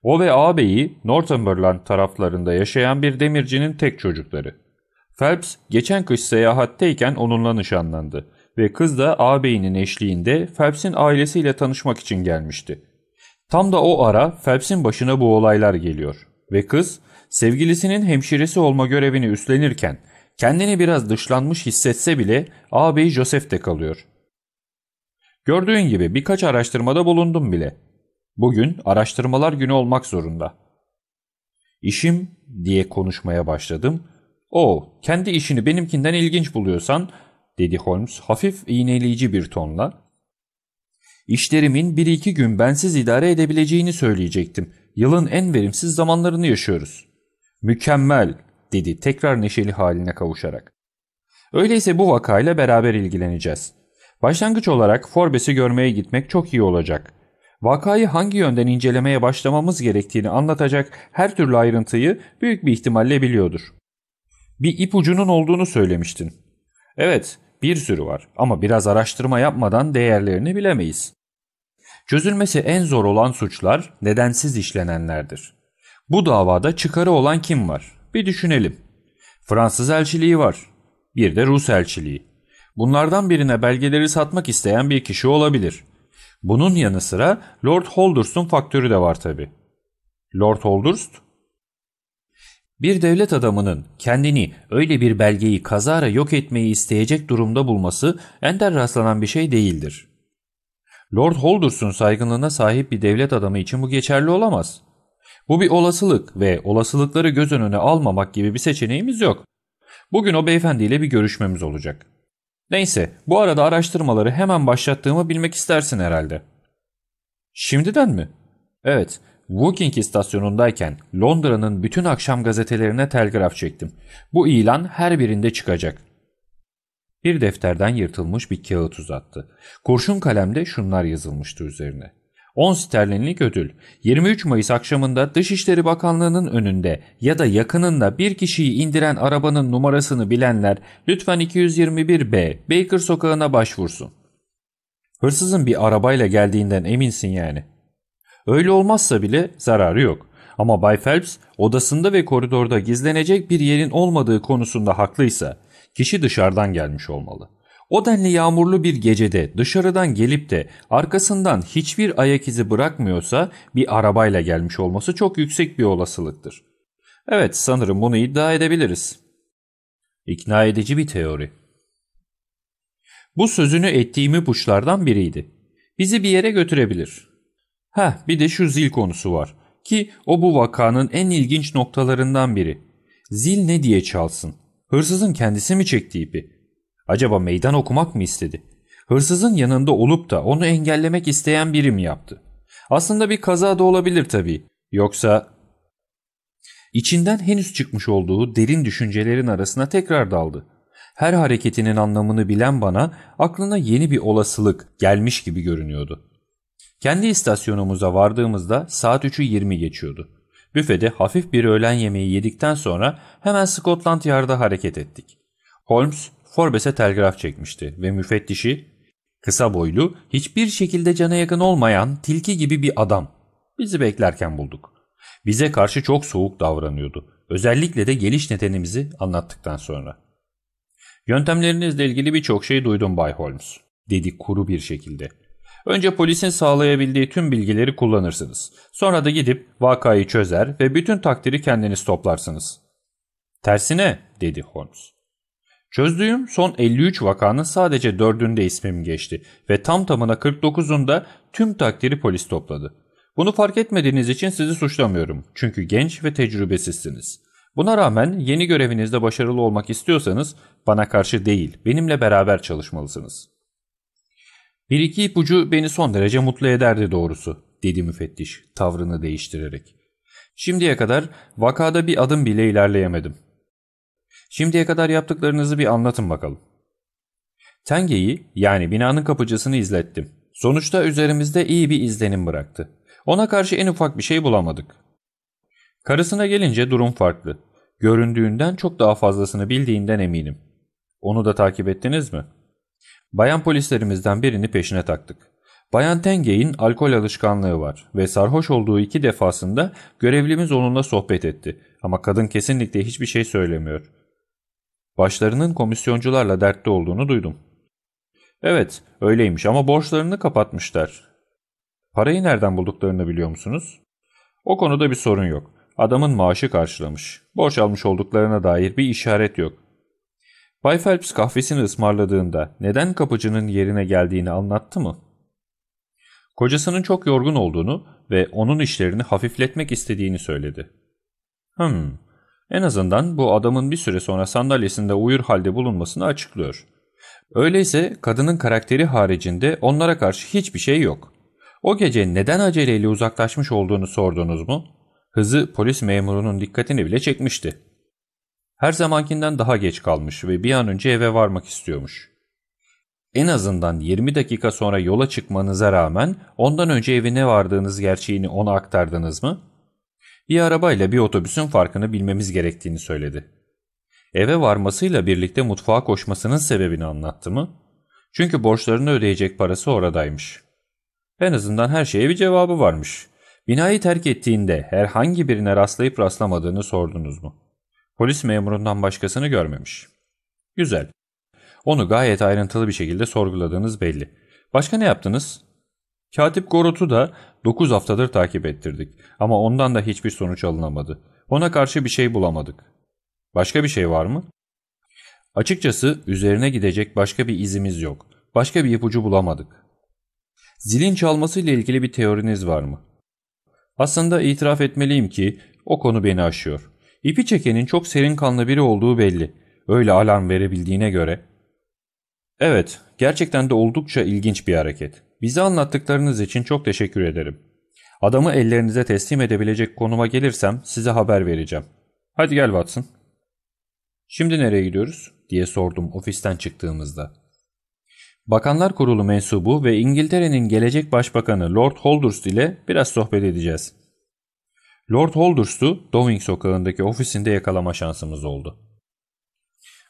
O ve ağabeyi Northumberland taraflarında yaşayan bir demircinin tek çocukları. Phelps geçen kış seyahatteyken onunla nişanlandı ve kız da ağabeyinin eşliğinde Phelps'in ailesiyle tanışmak için gelmişti. Tam da o ara Phelps'in başına bu olaylar geliyor ve kız sevgilisinin hemşiresi olma görevini üstlenirken kendini biraz dışlanmış hissetse bile ağabey Joseph de kalıyor. Gördüğün gibi birkaç araştırmada bulundum bile. Bugün araştırmalar günü olmak zorunda. İşim diye konuşmaya başladım. O, kendi işini benimkinden ilginç buluyorsan, dedi Holmes hafif iğneleyici bir tonla. İşlerimin bir iki gün bensiz idare edebileceğini söyleyecektim. Yılın en verimsiz zamanlarını yaşıyoruz. Mükemmel, dedi tekrar neşeli haline kavuşarak. Öyleyse bu vakayla beraber ilgileneceğiz. Başlangıç olarak Forbes'i görmeye gitmek çok iyi olacak. Vakayı hangi yönden incelemeye başlamamız gerektiğini anlatacak her türlü ayrıntıyı büyük bir ihtimalle biliyordur. Bir ipucunun olduğunu söylemiştin. Evet, bir sürü var ama biraz araştırma yapmadan değerlerini bilemeyiz. Çözülmesi en zor olan suçlar nedensiz işlenenlerdir. Bu davada çıkarı olan kim var? Bir düşünelim. Fransız elçiliği var. Bir de Rus elçiliği. Bunlardan birine belgeleri satmak isteyen bir kişi olabilir. Bunun yanı sıra Lord Holdurst'un faktörü de var tabi. Lord Holdurst? Bir devlet adamının kendini öyle bir belgeyi kazara yok etmeyi isteyecek durumda bulması ender rastlanan bir şey değildir. Lord Holdurst'un saygınlığına sahip bir devlet adamı için bu geçerli olamaz. Bu bir olasılık ve olasılıkları göz önüne almamak gibi bir seçeneğimiz yok. Bugün o beyefendiyle bir görüşmemiz olacak. Neyse bu arada araştırmaları hemen başlattığımı bilmek istersin herhalde. Şimdiden mi? Evet, Woking istasyonundayken Londra'nın bütün akşam gazetelerine telgraf çektim. Bu ilan her birinde çıkacak. Bir defterden yırtılmış bir kağıt uzattı. Kurşun kalemde şunlar yazılmıştı üzerine. 10 sterlinlik ödül. 23 Mayıs akşamında Dışişleri Bakanlığı'nın önünde ya da yakınında bir kişiyi indiren arabanın numarasını bilenler lütfen 221B Baker sokağına başvursun. Hırsızın bir arabayla geldiğinden eminsin yani. Öyle olmazsa bile zararı yok. Ama Bay Phelps odasında ve koridorda gizlenecek bir yerin olmadığı konusunda haklıysa kişi dışarıdan gelmiş olmalı. O denli yağmurlu bir gecede dışarıdan gelip de arkasından hiçbir ayak izi bırakmıyorsa bir arabayla gelmiş olması çok yüksek bir olasılıktır. Evet sanırım bunu iddia edebiliriz. İkna edici bir teori. Bu sözünü ettiğim ipuçlardan biriydi. Bizi bir yere götürebilir. Ha, bir de şu zil konusu var. Ki o bu vakanın en ilginç noktalarından biri. Zil ne diye çalsın? Hırsızın kendisi mi çekti ipi? Acaba meydan okumak mı istedi? Hırsızın yanında olup da onu engellemek isteyen biri mi yaptı? Aslında bir kaza da olabilir tabii. Yoksa içinden henüz çıkmış olduğu derin düşüncelerin arasına tekrar daldı. Her hareketinin anlamını bilen bana aklına yeni bir olasılık gelmiş gibi görünüyordu. Kendi istasyonumuza vardığımızda saat 3'ü 20 geçiyordu. Büfede hafif bir öğlen yemeği yedikten sonra hemen Scotland Yard'a hareket ettik. Holmes Forbes'e telgraf çekmişti ve müfettişi kısa boylu, hiçbir şekilde cana yakın olmayan tilki gibi bir adam. Bizi beklerken bulduk. Bize karşı çok soğuk davranıyordu. Özellikle de geliş nedenimizi anlattıktan sonra. Yöntemlerinizle ilgili birçok şey duydum Bay Holmes, dedi kuru bir şekilde. Önce polisin sağlayabildiği tüm bilgileri kullanırsınız. Sonra da gidip vakayı çözer ve bütün takdiri kendiniz toplarsınız. Tersine, dedi Holmes. Çözdüğüm son 53 vakanın sadece 4'ünde ismim geçti ve tam tamına 49'unda tüm takdiri polis topladı. Bunu fark etmediğiniz için sizi suçlamıyorum çünkü genç ve tecrübesizsiniz. Buna rağmen yeni görevinizde başarılı olmak istiyorsanız bana karşı değil benimle beraber çalışmalısınız. Bir iki ipucu beni son derece mutlu ederdi doğrusu dedi müfettiş tavrını değiştirerek. Şimdiye kadar vakada bir adım bile ilerleyemedim. Şimdiye kadar yaptıklarınızı bir anlatın bakalım. Tenge'yi yani binanın kapıcısını izlettim. Sonuçta üzerimizde iyi bir izlenim bıraktı. Ona karşı en ufak bir şey bulamadık. Karısına gelince durum farklı. Göründüğünden çok daha fazlasını bildiğinden eminim. Onu da takip ettiniz mi? Bayan polislerimizden birini peşine taktık. Bayan Tenge'in alkol alışkanlığı var ve sarhoş olduğu iki defasında görevlimiz onunla sohbet etti. Ama kadın kesinlikle hiçbir şey söylemiyor. Başlarının komisyoncularla dertte olduğunu duydum. Evet, öyleymiş ama borçlarını kapatmışlar. Parayı nereden bulduklarını biliyor musunuz? O konuda bir sorun yok. Adamın maaşı karşılamış. Borç almış olduklarına dair bir işaret yok. Bay Phelps kahvesini ısmarladığında neden kapıcının yerine geldiğini anlattı mı? Kocasının çok yorgun olduğunu ve onun işlerini hafifletmek istediğini söyledi. Hmm, en azından bu adamın bir süre sonra sandalyesinde uyur halde bulunmasını açıklıyor. Öyleyse kadının karakteri haricinde onlara karşı hiçbir şey yok. O gece neden aceleyle uzaklaşmış olduğunu sordunuz mu? Hızı polis memurunun dikkatini bile çekmişti. Her zamankinden daha geç kalmış ve bir an önce eve varmak istiyormuş. En azından 20 dakika sonra yola çıkmanıza rağmen ondan önce evine vardığınız gerçeğini ona aktardınız mı? Bir arabayla bir otobüsün farkını bilmemiz gerektiğini söyledi. Eve varmasıyla birlikte mutfağa koşmasının sebebini anlattı mı? Çünkü borçlarını ödeyecek parası oradaymış. En azından her şeye bir cevabı varmış. Binayı terk ettiğinde herhangi birine rastlayıp rastlamadığını sordunuz mu? Polis memurundan başkasını görmemiş. Güzel. Onu gayet ayrıntılı bir şekilde sorguladığınız belli. Başka ne yaptınız? Katip Gorot'u da 9 haftadır takip ettirdik ama ondan da hiçbir sonuç alınamadı. Ona karşı bir şey bulamadık. Başka bir şey var mı? Açıkçası üzerine gidecek başka bir izimiz yok. Başka bir ipucu bulamadık. Zilin çalması ile ilgili bir teoriniz var mı? Aslında itiraf etmeliyim ki o konu beni aşıyor. İpi çekenin çok serin kanlı biri olduğu belli. Öyle alarm verebildiğine göre. Evet, gerçekten de oldukça ilginç bir hareket. Bize anlattıklarınız için çok teşekkür ederim. Adamı ellerinize teslim edebilecek konuma gelirsem size haber vereceğim. Hadi gel Watson. Şimdi nereye gidiyoruz? diye sordum ofisten çıktığımızda. Bakanlar Kurulu mensubu ve İngiltere'nin gelecek başbakanı Lord Holdhurst ile biraz sohbet edeceğiz. Lord Holdhurst'u Downing sokağındaki ofisinde yakalama şansımız oldu.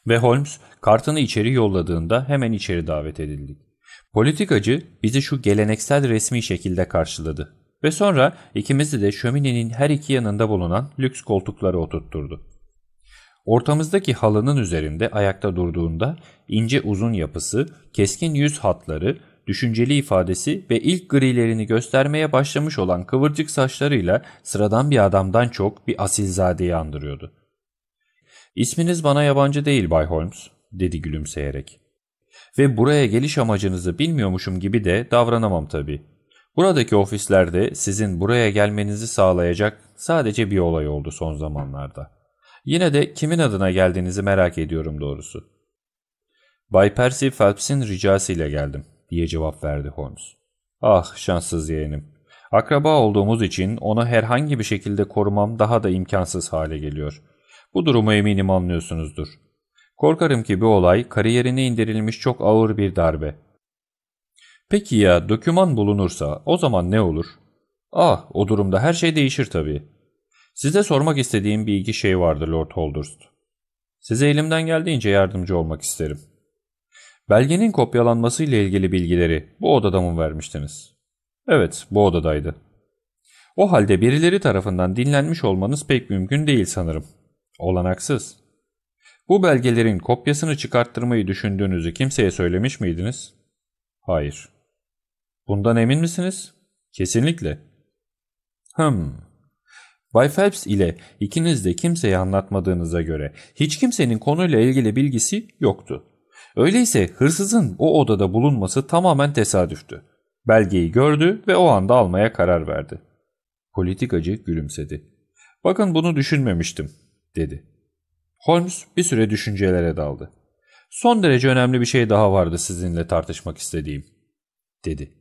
Ve Holmes kartını içeri yolladığında hemen içeri davet edildik. Politikacı bizi şu geleneksel resmi şekilde karşıladı ve sonra ikimizi de şöminenin her iki yanında bulunan lüks koltuklara oturtturdu. Ortamızdaki halının üzerinde ayakta durduğunda ince uzun yapısı, keskin yüz hatları, düşünceli ifadesi ve ilk grilerini göstermeye başlamış olan kıvırcık saçlarıyla sıradan bir adamdan çok bir asilzadeyi andırıyordu. ''İsminiz bana yabancı değil Bay Holmes.'' dedi gülümseyerek. ''Ve buraya geliş amacınızı bilmiyormuşum gibi de davranamam tabii. Buradaki ofislerde sizin buraya gelmenizi sağlayacak sadece bir olay oldu son zamanlarda. Yine de kimin adına geldiğinizi merak ediyorum doğrusu.'' ''Bay Percy Phelps'in ricasıyla geldim.'' diye cevap verdi Holmes. ''Ah şanssız yeğenim. Akraba olduğumuz için onu herhangi bir şekilde korumam daha da imkansız hale geliyor. Bu durumu eminim anlıyorsunuzdur. Korkarım ki bu olay kariyerine indirilmiş çok ağır bir darbe. Peki ya doküman bulunursa o zaman ne olur? Ah o durumda her şey değişir tabii. Size sormak istediğim bir iki şey vardı Lord Holdhurst. Size elimden geldiğince yardımcı olmak isterim. Belgenin kopyalanması ile ilgili bilgileri bu odada mı vermiştiniz? Evet, bu odadaydı. O halde birileri tarafından dinlenmiş olmanız pek mümkün değil sanırım. Olanaksız. Bu belgelerin kopyasını çıkarttırmayı düşündüğünüzü kimseye söylemiş miydiniz? Hayır. Bundan emin misiniz? Kesinlikle. Hım. Bay Phelps ile ikiniz de kimseye anlatmadığınıza göre hiç kimsenin konuyla ilgili bilgisi yoktu. Öyleyse hırsızın o odada bulunması tamamen tesadüftü. Belgeyi gördü ve o anda almaya karar verdi. Politikacı gülümsedi. Bakın bunu düşünmemiştim, dedi. Holmes bir süre düşüncelere daldı. Son derece önemli bir şey daha vardı sizinle tartışmak istediğim, dedi.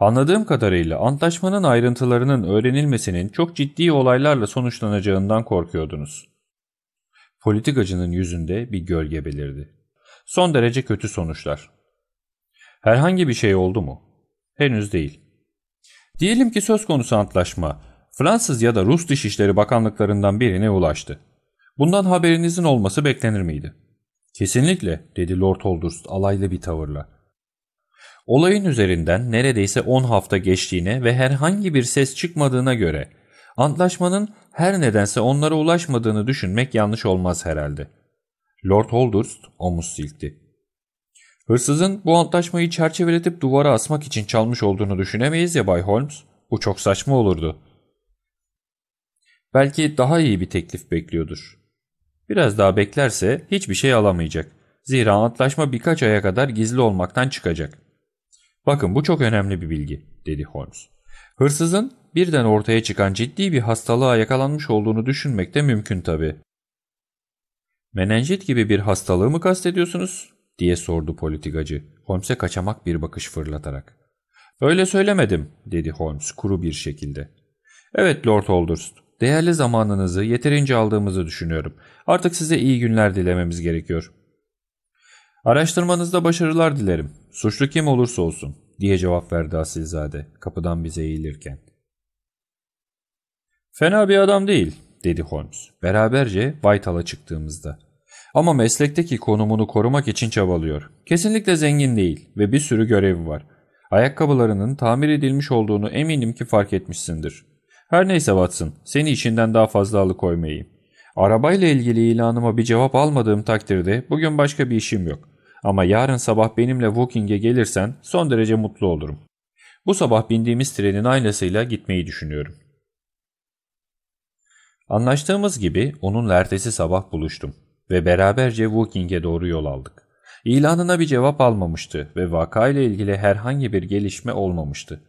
Anladığım kadarıyla antlaşmanın ayrıntılarının öğrenilmesinin çok ciddi olaylarla sonuçlanacağından korkuyordunuz. Politikacının yüzünde bir gölge belirdi. Son derece kötü sonuçlar. Herhangi bir şey oldu mu? Henüz değil. Diyelim ki söz konusu antlaşma Fransız ya da Rus Dışişleri Bakanlıklarından birine ulaştı. Bundan haberinizin olması beklenir miydi? Kesinlikle dedi Lord Holdhurst alaylı bir tavırla. Olayın üzerinden neredeyse 10 hafta geçtiğine ve herhangi bir ses çıkmadığına göre antlaşmanın her nedense onlara ulaşmadığını düşünmek yanlış olmaz herhalde. Lord Holdhurst omuz silkti. Hırsızın bu antlaşmayı çerçeveletip duvara asmak için çalmış olduğunu düşünemeyiz ya Bay Holmes. Bu çok saçma olurdu. Belki daha iyi bir teklif bekliyordur. Biraz daha beklerse hiçbir şey alamayacak. Zira antlaşma birkaç aya kadar gizli olmaktan çıkacak. Bakın bu çok önemli bir bilgi, dedi Holmes. Hırsızın birden ortaya çıkan ciddi bir hastalığa yakalanmış olduğunu düşünmek de mümkün tabii. Menenjit gibi bir hastalığı mı kastediyorsunuz? diye sordu politikacı, Holmes'e kaçamak bir bakış fırlatarak. Öyle söylemedim, dedi Holmes kuru bir şekilde. Evet Lord Holdhurst, değerli zamanınızı yeterince aldığımızı düşünüyorum. Artık size iyi günler dilememiz gerekiyor. Araştırmanızda başarılar dilerim. Suçlu kim olursa olsun, diye cevap verdi Asilzade kapıdan bize eğilirken. Fena bir adam değil, dedi Holmes, beraberce Whitehall'a çıktığımızda. Ama meslekteki konumunu korumak için çabalıyor. Kesinlikle zengin değil ve bir sürü görevi var. Ayakkabılarının tamir edilmiş olduğunu eminim ki fark etmişsindir. Her neyse Watson, seni işinden daha fazla alıkoymayayım. Arabayla ilgili ilanıma bir cevap almadığım takdirde bugün başka bir işim yok. Ama yarın sabah benimle Wooking'e gelirsen son derece mutlu olurum. Bu sabah bindiğimiz trenin aynasıyla gitmeyi düşünüyorum. Anlaştığımız gibi onun ertesi sabah buluştum ve beraberce Wooking'e doğru yol aldık. İlanına bir cevap almamıştı ve vakayla ilgili herhangi bir gelişme olmamıştı.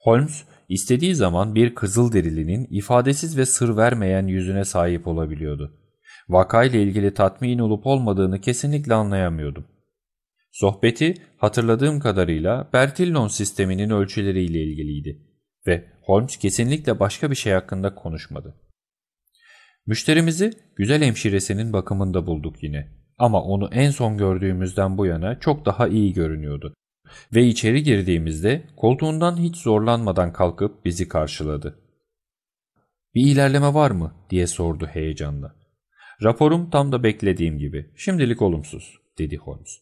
Holmes istediği zaman bir kızıl derilinin ifadesiz ve sır vermeyen yüzüne sahip olabiliyordu. Vakayla ilgili tatmin olup olmadığını kesinlikle anlayamıyordum. Sohbeti hatırladığım kadarıyla Bertillon sisteminin ölçüleriyle ilgiliydi ve Holmes kesinlikle başka bir şey hakkında konuşmadı. Müşterimizi güzel hemşiresinin bakımında bulduk yine. Ama onu en son gördüğümüzden bu yana çok daha iyi görünüyordu. Ve içeri girdiğimizde koltuğundan hiç zorlanmadan kalkıp bizi karşıladı. ''Bir ilerleme var mı?'' diye sordu heyecanla. ''Raporum tam da beklediğim gibi. Şimdilik olumsuz.'' dedi Holmes.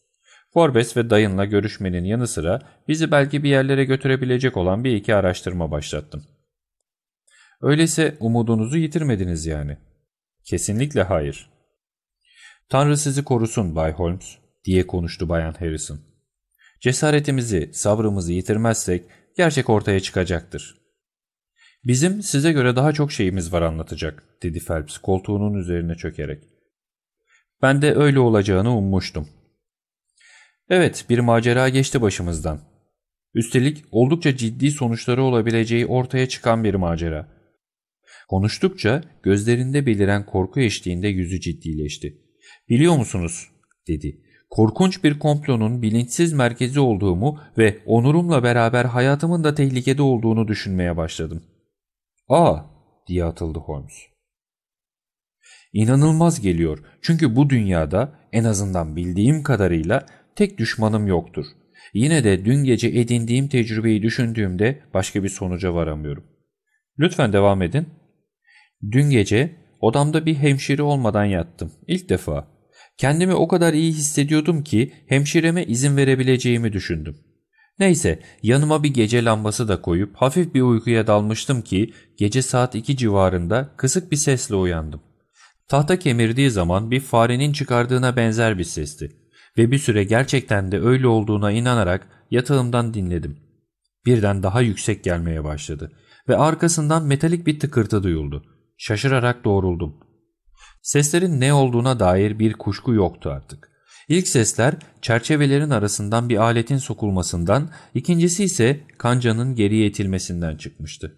Forbes ve dayınla görüşmenin yanı sıra bizi belki bir yerlere götürebilecek olan bir iki araştırma başlattım. Öyleyse umudunuzu yitirmediniz yani. Kesinlikle hayır. Tanrı sizi korusun Bay Holmes, diye konuştu Bayan Harrison. Cesaretimizi, sabrımızı yitirmezsek gerçek ortaya çıkacaktır. Bizim size göre daha çok şeyimiz var anlatacak, dedi Phelps koltuğunun üzerine çökerek. Ben de öyle olacağını ummuştum. Evet, bir macera geçti başımızdan. Üstelik oldukça ciddi sonuçları olabileceği ortaya çıkan bir macera. Konuştukça gözlerinde beliren korku eşliğinde yüzü ciddileşti. ''Biliyor musunuz?'' dedi. ''Korkunç bir komplonun bilinçsiz merkezi olduğumu ve onurumla beraber hayatımın da tehlikede olduğunu düşünmeye başladım.'' ''Aa!'' diye atıldı Holmes. İnanılmaz geliyor çünkü bu dünyada en azından bildiğim kadarıyla tek düşmanım yoktur. Yine de dün gece edindiğim tecrübeyi düşündüğümde başka bir sonuca varamıyorum. Lütfen devam edin. Dün gece odamda bir hemşire olmadan yattım. İlk defa. Kendimi o kadar iyi hissediyordum ki hemşireme izin verebileceğimi düşündüm. Neyse yanıma bir gece lambası da koyup hafif bir uykuya dalmıştım ki gece saat 2 civarında kısık bir sesle uyandım. Tahta kemirdiği zaman bir farenin çıkardığına benzer bir sesti ve bir süre gerçekten de öyle olduğuna inanarak yatağımdan dinledim. Birden daha yüksek gelmeye başladı ve arkasından metalik bir tıkırtı duyuldu. Şaşırarak doğruldum. Seslerin ne olduğuna dair bir kuşku yoktu artık. İlk sesler çerçevelerin arasından bir aletin sokulmasından, ikincisi ise kancanın geriye itilmesinden çıkmıştı.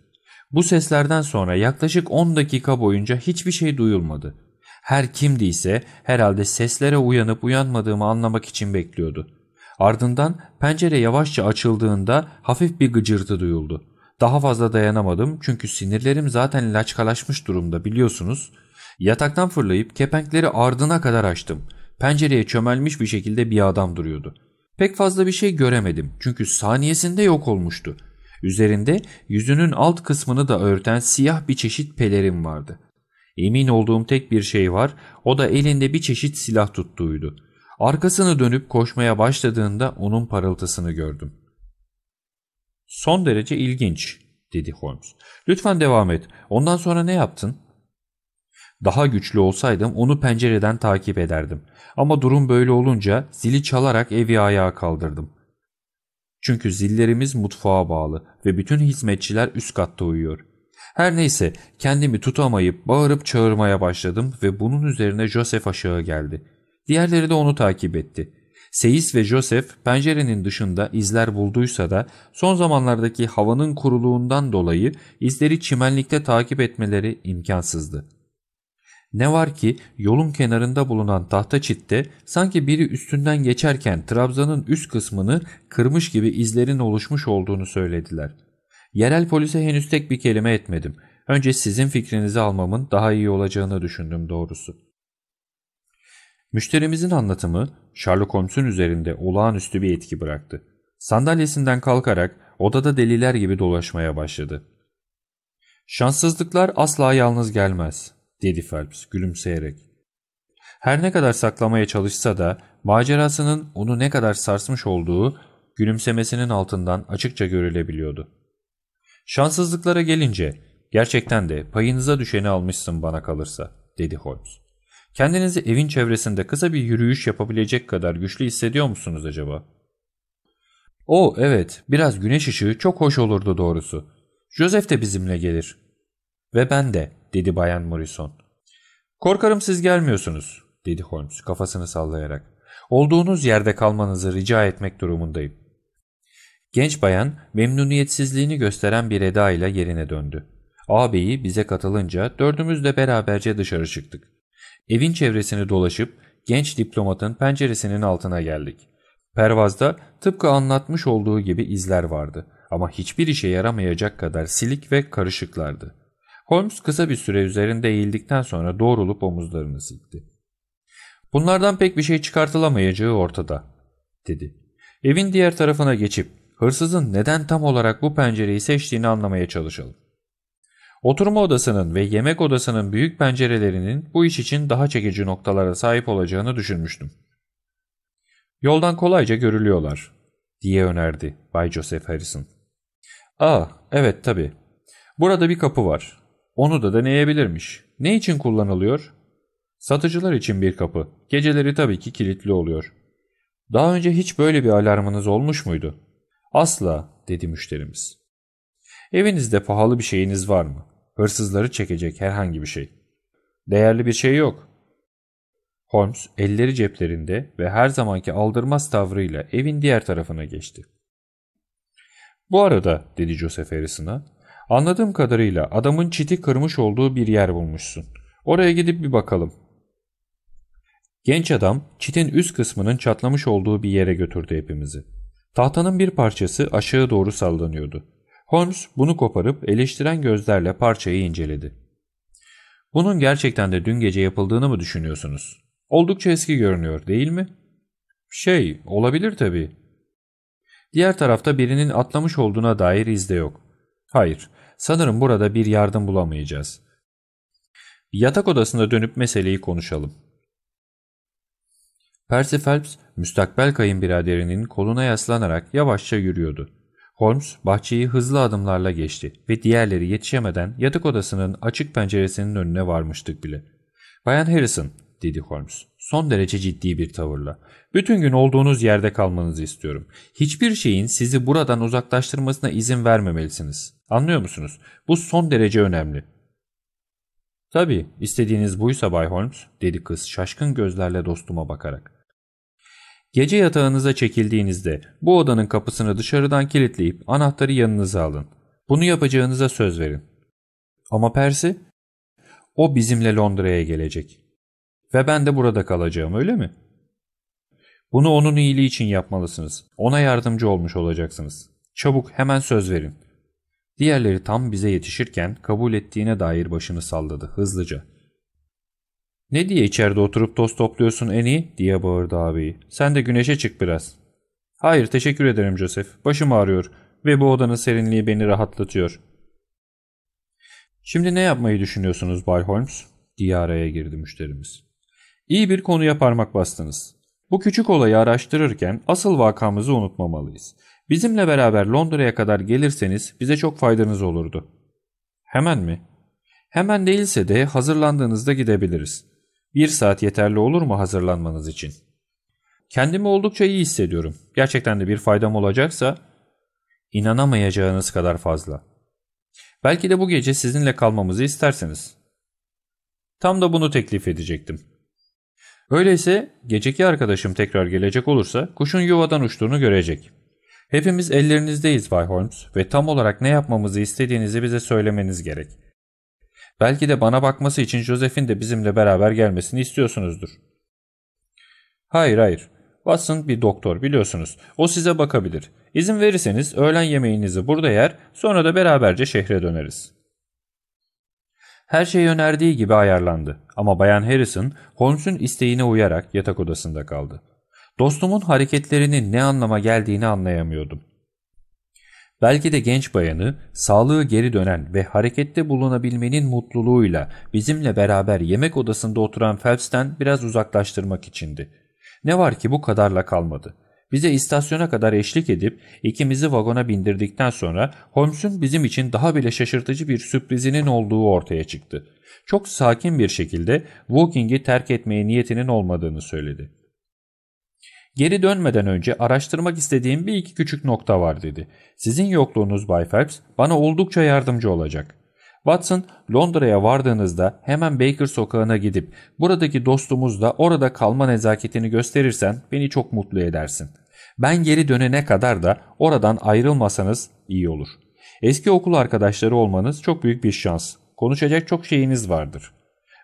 Bu seslerden sonra yaklaşık 10 dakika boyunca hiçbir şey duyulmadı. Her kimdiyse herhalde seslere uyanıp uyanmadığımı anlamak için bekliyordu. Ardından pencere yavaşça açıldığında hafif bir gıcırtı duyuldu. Daha fazla dayanamadım çünkü sinirlerim zaten laçkalaşmış durumda biliyorsunuz. Yataktan fırlayıp kepenkleri ardına kadar açtım. Pencereye çömelmiş bir şekilde bir adam duruyordu. Pek fazla bir şey göremedim çünkü saniyesinde yok olmuştu. Üzerinde yüzünün alt kısmını da örten siyah bir çeşit pelerin vardı. Emin olduğum tek bir şey var, o da elinde bir çeşit silah tuttuğuydu. Arkasını dönüp koşmaya başladığında onun parıltısını gördüm. Son derece ilginç, dedi Holmes. Lütfen devam et. Ondan sonra ne yaptın? Daha güçlü olsaydım onu pencereden takip ederdim. Ama durum böyle olunca zili çalarak evi ayağa kaldırdım. Çünkü zillerimiz mutfağa bağlı ve bütün hizmetçiler üst katta uyuyor. Her neyse kendimi tutamayıp bağırıp çağırmaya başladım ve bunun üzerine Joseph aşağı geldi. Diğerleri de onu takip etti. Seyis ve Joseph pencerenin dışında izler bulduysa da son zamanlardaki havanın kuruluğundan dolayı izleri çimenlikte takip etmeleri imkansızdı. Ne var ki yolun kenarında bulunan tahta çitte sanki biri üstünden geçerken Trabzan'ın üst kısmını kırmış gibi izlerin oluşmuş olduğunu söylediler. Yerel polise henüz tek bir kelime etmedim. Önce sizin fikrinizi almamın daha iyi olacağını düşündüm doğrusu. Müşterimizin anlatımı Sherlock Holmes'un üzerinde olağanüstü bir etki bıraktı. Sandalyesinden kalkarak odada deliler gibi dolaşmaya başladı. Şanssızlıklar asla yalnız gelmez, dedi Phelps gülümseyerek. Her ne kadar saklamaya çalışsa da macerasının onu ne kadar sarsmış olduğu gülümsemesinin altından açıkça görülebiliyordu. Şanssızlıklara gelince gerçekten de payınıza düşeni almışsın bana kalırsa, dedi Holmes. Kendinizi evin çevresinde kısa bir yürüyüş yapabilecek kadar güçlü hissediyor musunuz acaba? O evet, biraz güneş ışığı çok hoş olurdu doğrusu. Joseph de bizimle gelir. Ve ben de, dedi Bayan Morrison. Korkarım siz gelmiyorsunuz, dedi Holmes kafasını sallayarak. Olduğunuz yerde kalmanızı rica etmek durumundayım. Genç bayan memnuniyetsizliğini gösteren bir eda ile yerine döndü. Ağabeyi bize katılınca dördümüz de beraberce dışarı çıktık. Evin çevresini dolaşıp genç diplomatın penceresinin altına geldik. Pervazda tıpkı anlatmış olduğu gibi izler vardı ama hiçbir işe yaramayacak kadar silik ve karışıklardı. Holmes kısa bir süre üzerinde eğildikten sonra doğrulup omuzlarını silkti. Bunlardan pek bir şey çıkartılamayacağı ortada, dedi. Evin diğer tarafına geçip hırsızın neden tam olarak bu pencereyi seçtiğini anlamaya çalışalım. Oturma odasının ve yemek odasının büyük pencerelerinin bu iş için daha çekici noktalara sahip olacağını düşünmüştüm. Yoldan kolayca görülüyorlar, diye önerdi Bay Joseph Harrison. Aa, evet tabii. Burada bir kapı var. Onu da deneyebilirmiş. Ne için kullanılıyor? Satıcılar için bir kapı. Geceleri tabii ki kilitli oluyor. Daha önce hiç böyle bir alarmınız olmuş muydu? Asla, dedi müşterimiz. Evinizde pahalı bir şeyiniz var mı? Hırsızları çekecek herhangi bir şey. Değerli bir şey yok. Holmes elleri ceplerinde ve her zamanki aldırmaz tavrıyla evin diğer tarafına geçti. Bu arada dedi Joseph Harrison'a anladığım kadarıyla adamın çiti kırmış olduğu bir yer bulmuşsun. Oraya gidip bir bakalım. Genç adam çitin üst kısmının çatlamış olduğu bir yere götürdü hepimizi. Tahtanın bir parçası aşağı doğru sallanıyordu. Holmes bunu koparıp eleştiren gözlerle parçayı inceledi. Bunun gerçekten de dün gece yapıldığını mı düşünüyorsunuz? Oldukça eski görünüyor değil mi? Şey, olabilir tabii. Diğer tarafta birinin atlamış olduğuna dair iz de yok. Hayır, sanırım burada bir yardım bulamayacağız. Yatak odasında dönüp meseleyi konuşalım. Percy Phelps, müstakbel kayınbiraderinin koluna yaslanarak yavaşça yürüyordu. Holmes bahçeyi hızlı adımlarla geçti ve diğerleri yetişemeden yatak odasının açık penceresinin önüne varmıştık bile. Bayan Harrison, dedi Holmes son derece ciddi bir tavırla. Bütün gün olduğunuz yerde kalmanızı istiyorum. Hiçbir şeyin sizi buradan uzaklaştırmasına izin vermemelisiniz. Anlıyor musunuz? Bu son derece önemli. Tabii, istediğiniz buysa Bay Holmes, dedi kız şaşkın gözlerle dostuma bakarak. Gece yatağınıza çekildiğinizde bu odanın kapısını dışarıdan kilitleyip anahtarı yanınıza alın. Bunu yapacağınıza söz verin. Ama Percy? O bizimle Londra'ya gelecek. Ve ben de burada kalacağım öyle mi? Bunu onun iyiliği için yapmalısınız. Ona yardımcı olmuş olacaksınız. Çabuk hemen söz verin. Diğerleri tam bize yetişirken kabul ettiğine dair başını salladı hızlıca. Ne diye içeride oturup toz topluyorsun Eni diye bağırdı abi. Sen de güneşe çık biraz. Hayır teşekkür ederim Joseph. Başım ağrıyor ve bu odanın serinliği beni rahatlatıyor. Şimdi ne yapmayı düşünüyorsunuz Bay Holmes? diye araya girdi müşterimiz. İyi bir konuya parmak bastınız. Bu küçük olayı araştırırken asıl vakamızı unutmamalıyız. Bizimle beraber Londra'ya kadar gelirseniz bize çok faydanız olurdu. Hemen mi? Hemen değilse de hazırlandığınızda gidebiliriz. Bir saat yeterli olur mu hazırlanmanız için? Kendimi oldukça iyi hissediyorum. Gerçekten de bir faydam olacaksa inanamayacağınız kadar fazla. Belki de bu gece sizinle kalmamızı isterseniz. Tam da bunu teklif edecektim. Öyleyse geceki arkadaşım tekrar gelecek olursa kuşun yuvadan uçtuğunu görecek. Hepimiz ellerinizdeyiz Bay Holmes ve tam olarak ne yapmamızı istediğinizi bize söylemeniz gerek. Belki de bana bakması için Joseph'in de bizimle beraber gelmesini istiyorsunuzdur. Hayır hayır. Watson bir doktor biliyorsunuz. O size bakabilir. İzin verirseniz öğlen yemeğinizi burada yer sonra da beraberce şehre döneriz. Her şey önerdiği gibi ayarlandı ama Bayan Harrison Holmes'un isteğine uyarak yatak odasında kaldı. Dostumun hareketlerinin ne anlama geldiğini anlayamıyordum. Belki de genç bayanı sağlığı geri dönen ve harekette bulunabilmenin mutluluğuyla bizimle beraber yemek odasında oturan Phelps'ten biraz uzaklaştırmak içindi. Ne var ki bu kadarla kalmadı. Bize istasyona kadar eşlik edip ikimizi vagona bindirdikten sonra Holmes'un bizim için daha bile şaşırtıcı bir sürprizinin olduğu ortaya çıktı. Çok sakin bir şekilde Walking'i terk etmeye niyetinin olmadığını söyledi. Geri dönmeden önce araştırmak istediğim bir iki küçük nokta var dedi. Sizin yokluğunuz Bay Phelps bana oldukça yardımcı olacak. Watson, Londra'ya vardığınızda hemen Baker sokağına gidip buradaki dostumuzla orada kalma nezaketini gösterirsen beni çok mutlu edersin. Ben geri dönene kadar da oradan ayrılmasanız iyi olur. Eski okul arkadaşları olmanız çok büyük bir şans. Konuşacak çok şeyiniz vardır.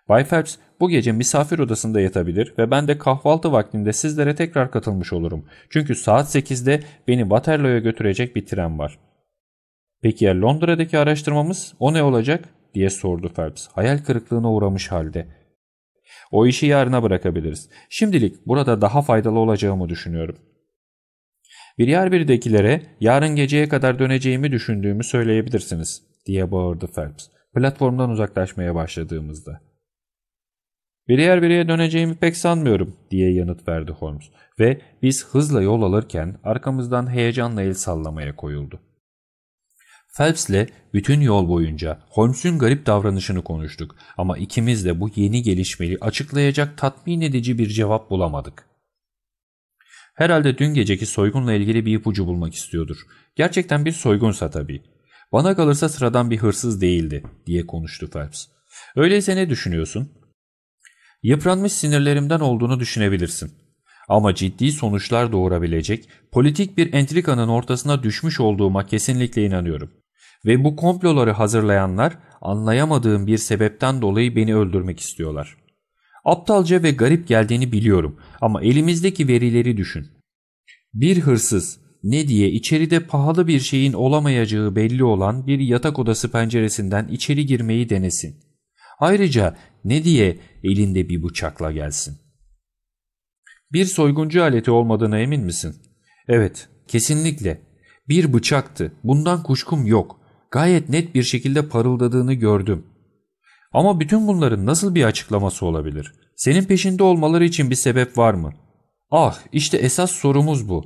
Bay Phelps bu gece misafir odasında yatabilir ve ben de kahvaltı vaktinde sizlere tekrar katılmış olurum. Çünkü saat 8'de beni Waterloo'ya götürecek bir tren var. Peki ya Londra'daki araştırmamız o ne olacak diye sordu Phelps hayal kırıklığına uğramış halde. O işi yarına bırakabiliriz. Şimdilik burada daha faydalı olacağımı düşünüyorum. Bir yer birdekilere yarın geceye kadar döneceğimi düşündüğümü söyleyebilirsiniz diye bağırdı Phelps platformdan uzaklaşmaya başladığımızda. Bir yer biriye döneceğimi pek sanmıyorum diye yanıt verdi Holmes ve biz hızla yol alırken arkamızdan heyecanla el sallamaya koyuldu. Phelps'le bütün yol boyunca Holmes'un garip davranışını konuştuk ama ikimiz de bu yeni gelişmeyi açıklayacak tatmin edici bir cevap bulamadık. Herhalde dün geceki soygunla ilgili bir ipucu bulmak istiyordur. Gerçekten bir soygunsa tabii. Bana kalırsa sıradan bir hırsız değildi diye konuştu Phelps. Öyleyse ne düşünüyorsun? Yıpranmış sinirlerimden olduğunu düşünebilirsin. Ama ciddi sonuçlar doğurabilecek politik bir entrikanın ortasına düşmüş olduğuma kesinlikle inanıyorum. Ve bu komploları hazırlayanlar anlayamadığım bir sebepten dolayı beni öldürmek istiyorlar. Aptalca ve garip geldiğini biliyorum ama elimizdeki verileri düşün. Bir hırsız ne diye içeride pahalı bir şeyin olamayacağı belli olan bir yatak odası penceresinden içeri girmeyi denesin. Ayrıca ne diye elinde bir bıçakla gelsin. Bir soyguncu aleti olmadığına emin misin? Evet, kesinlikle. Bir bıçaktı. Bundan kuşkum yok. Gayet net bir şekilde parıldadığını gördüm. Ama bütün bunların nasıl bir açıklaması olabilir? Senin peşinde olmaları için bir sebep var mı? Ah, işte esas sorumuz bu.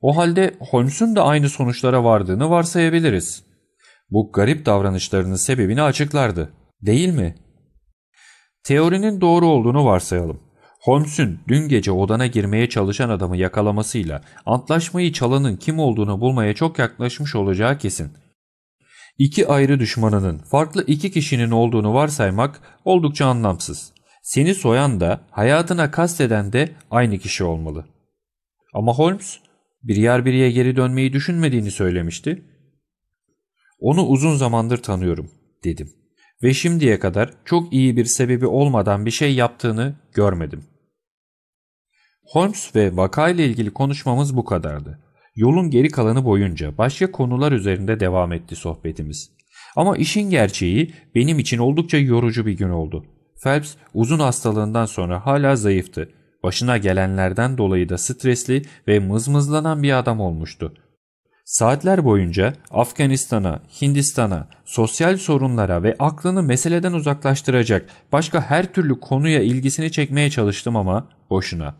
O halde Holmes'un da aynı sonuçlara vardığını varsayabiliriz. Bu garip davranışlarının sebebini açıklardı. Değil mi? Teorinin doğru olduğunu varsayalım. Holmes'un dün gece odana girmeye çalışan adamı yakalamasıyla antlaşmayı çalanın kim olduğunu bulmaya çok yaklaşmış olacağı kesin. İki ayrı düşmanının farklı iki kişinin olduğunu varsaymak oldukça anlamsız. Seni soyan da hayatına kasteden de aynı kişi olmalı. Ama Holmes bir yer biriye geri dönmeyi düşünmediğini söylemişti. Onu uzun zamandır tanıyorum dedim ve şimdiye kadar çok iyi bir sebebi olmadan bir şey yaptığını görmedim. Holmes ve vakayla ilgili konuşmamız bu kadardı. Yolun geri kalanı boyunca başka konular üzerinde devam etti sohbetimiz. Ama işin gerçeği benim için oldukça yorucu bir gün oldu. Phelps uzun hastalığından sonra hala zayıftı. Başına gelenlerden dolayı da stresli ve mızmızlanan bir adam olmuştu. Saatler boyunca Afganistan'a, Hindistan'a, sosyal sorunlara ve aklını meseleden uzaklaştıracak başka her türlü konuya ilgisini çekmeye çalıştım ama boşuna.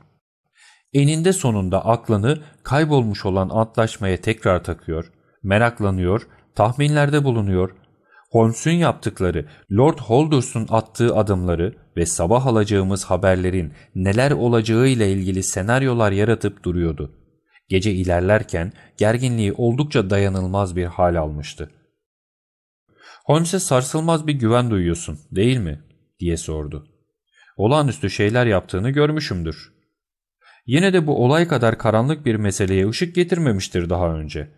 Eninde sonunda aklını kaybolmuş olan antlaşmaya tekrar takıyor, meraklanıyor, tahminlerde bulunuyor. Holmes'un yaptıkları, Lord Holders'un attığı adımları ve sabah alacağımız haberlerin neler olacağı ile ilgili senaryolar yaratıp duruyordu. Gece ilerlerken gerginliği oldukça dayanılmaz bir hal almıştı. Holmes'e sarsılmaz bir güven duyuyorsun, değil mi? diye sordu. Olağanüstü şeyler yaptığını görmüşümdür. Yine de bu olay kadar karanlık bir meseleye ışık getirmemiştir daha önce.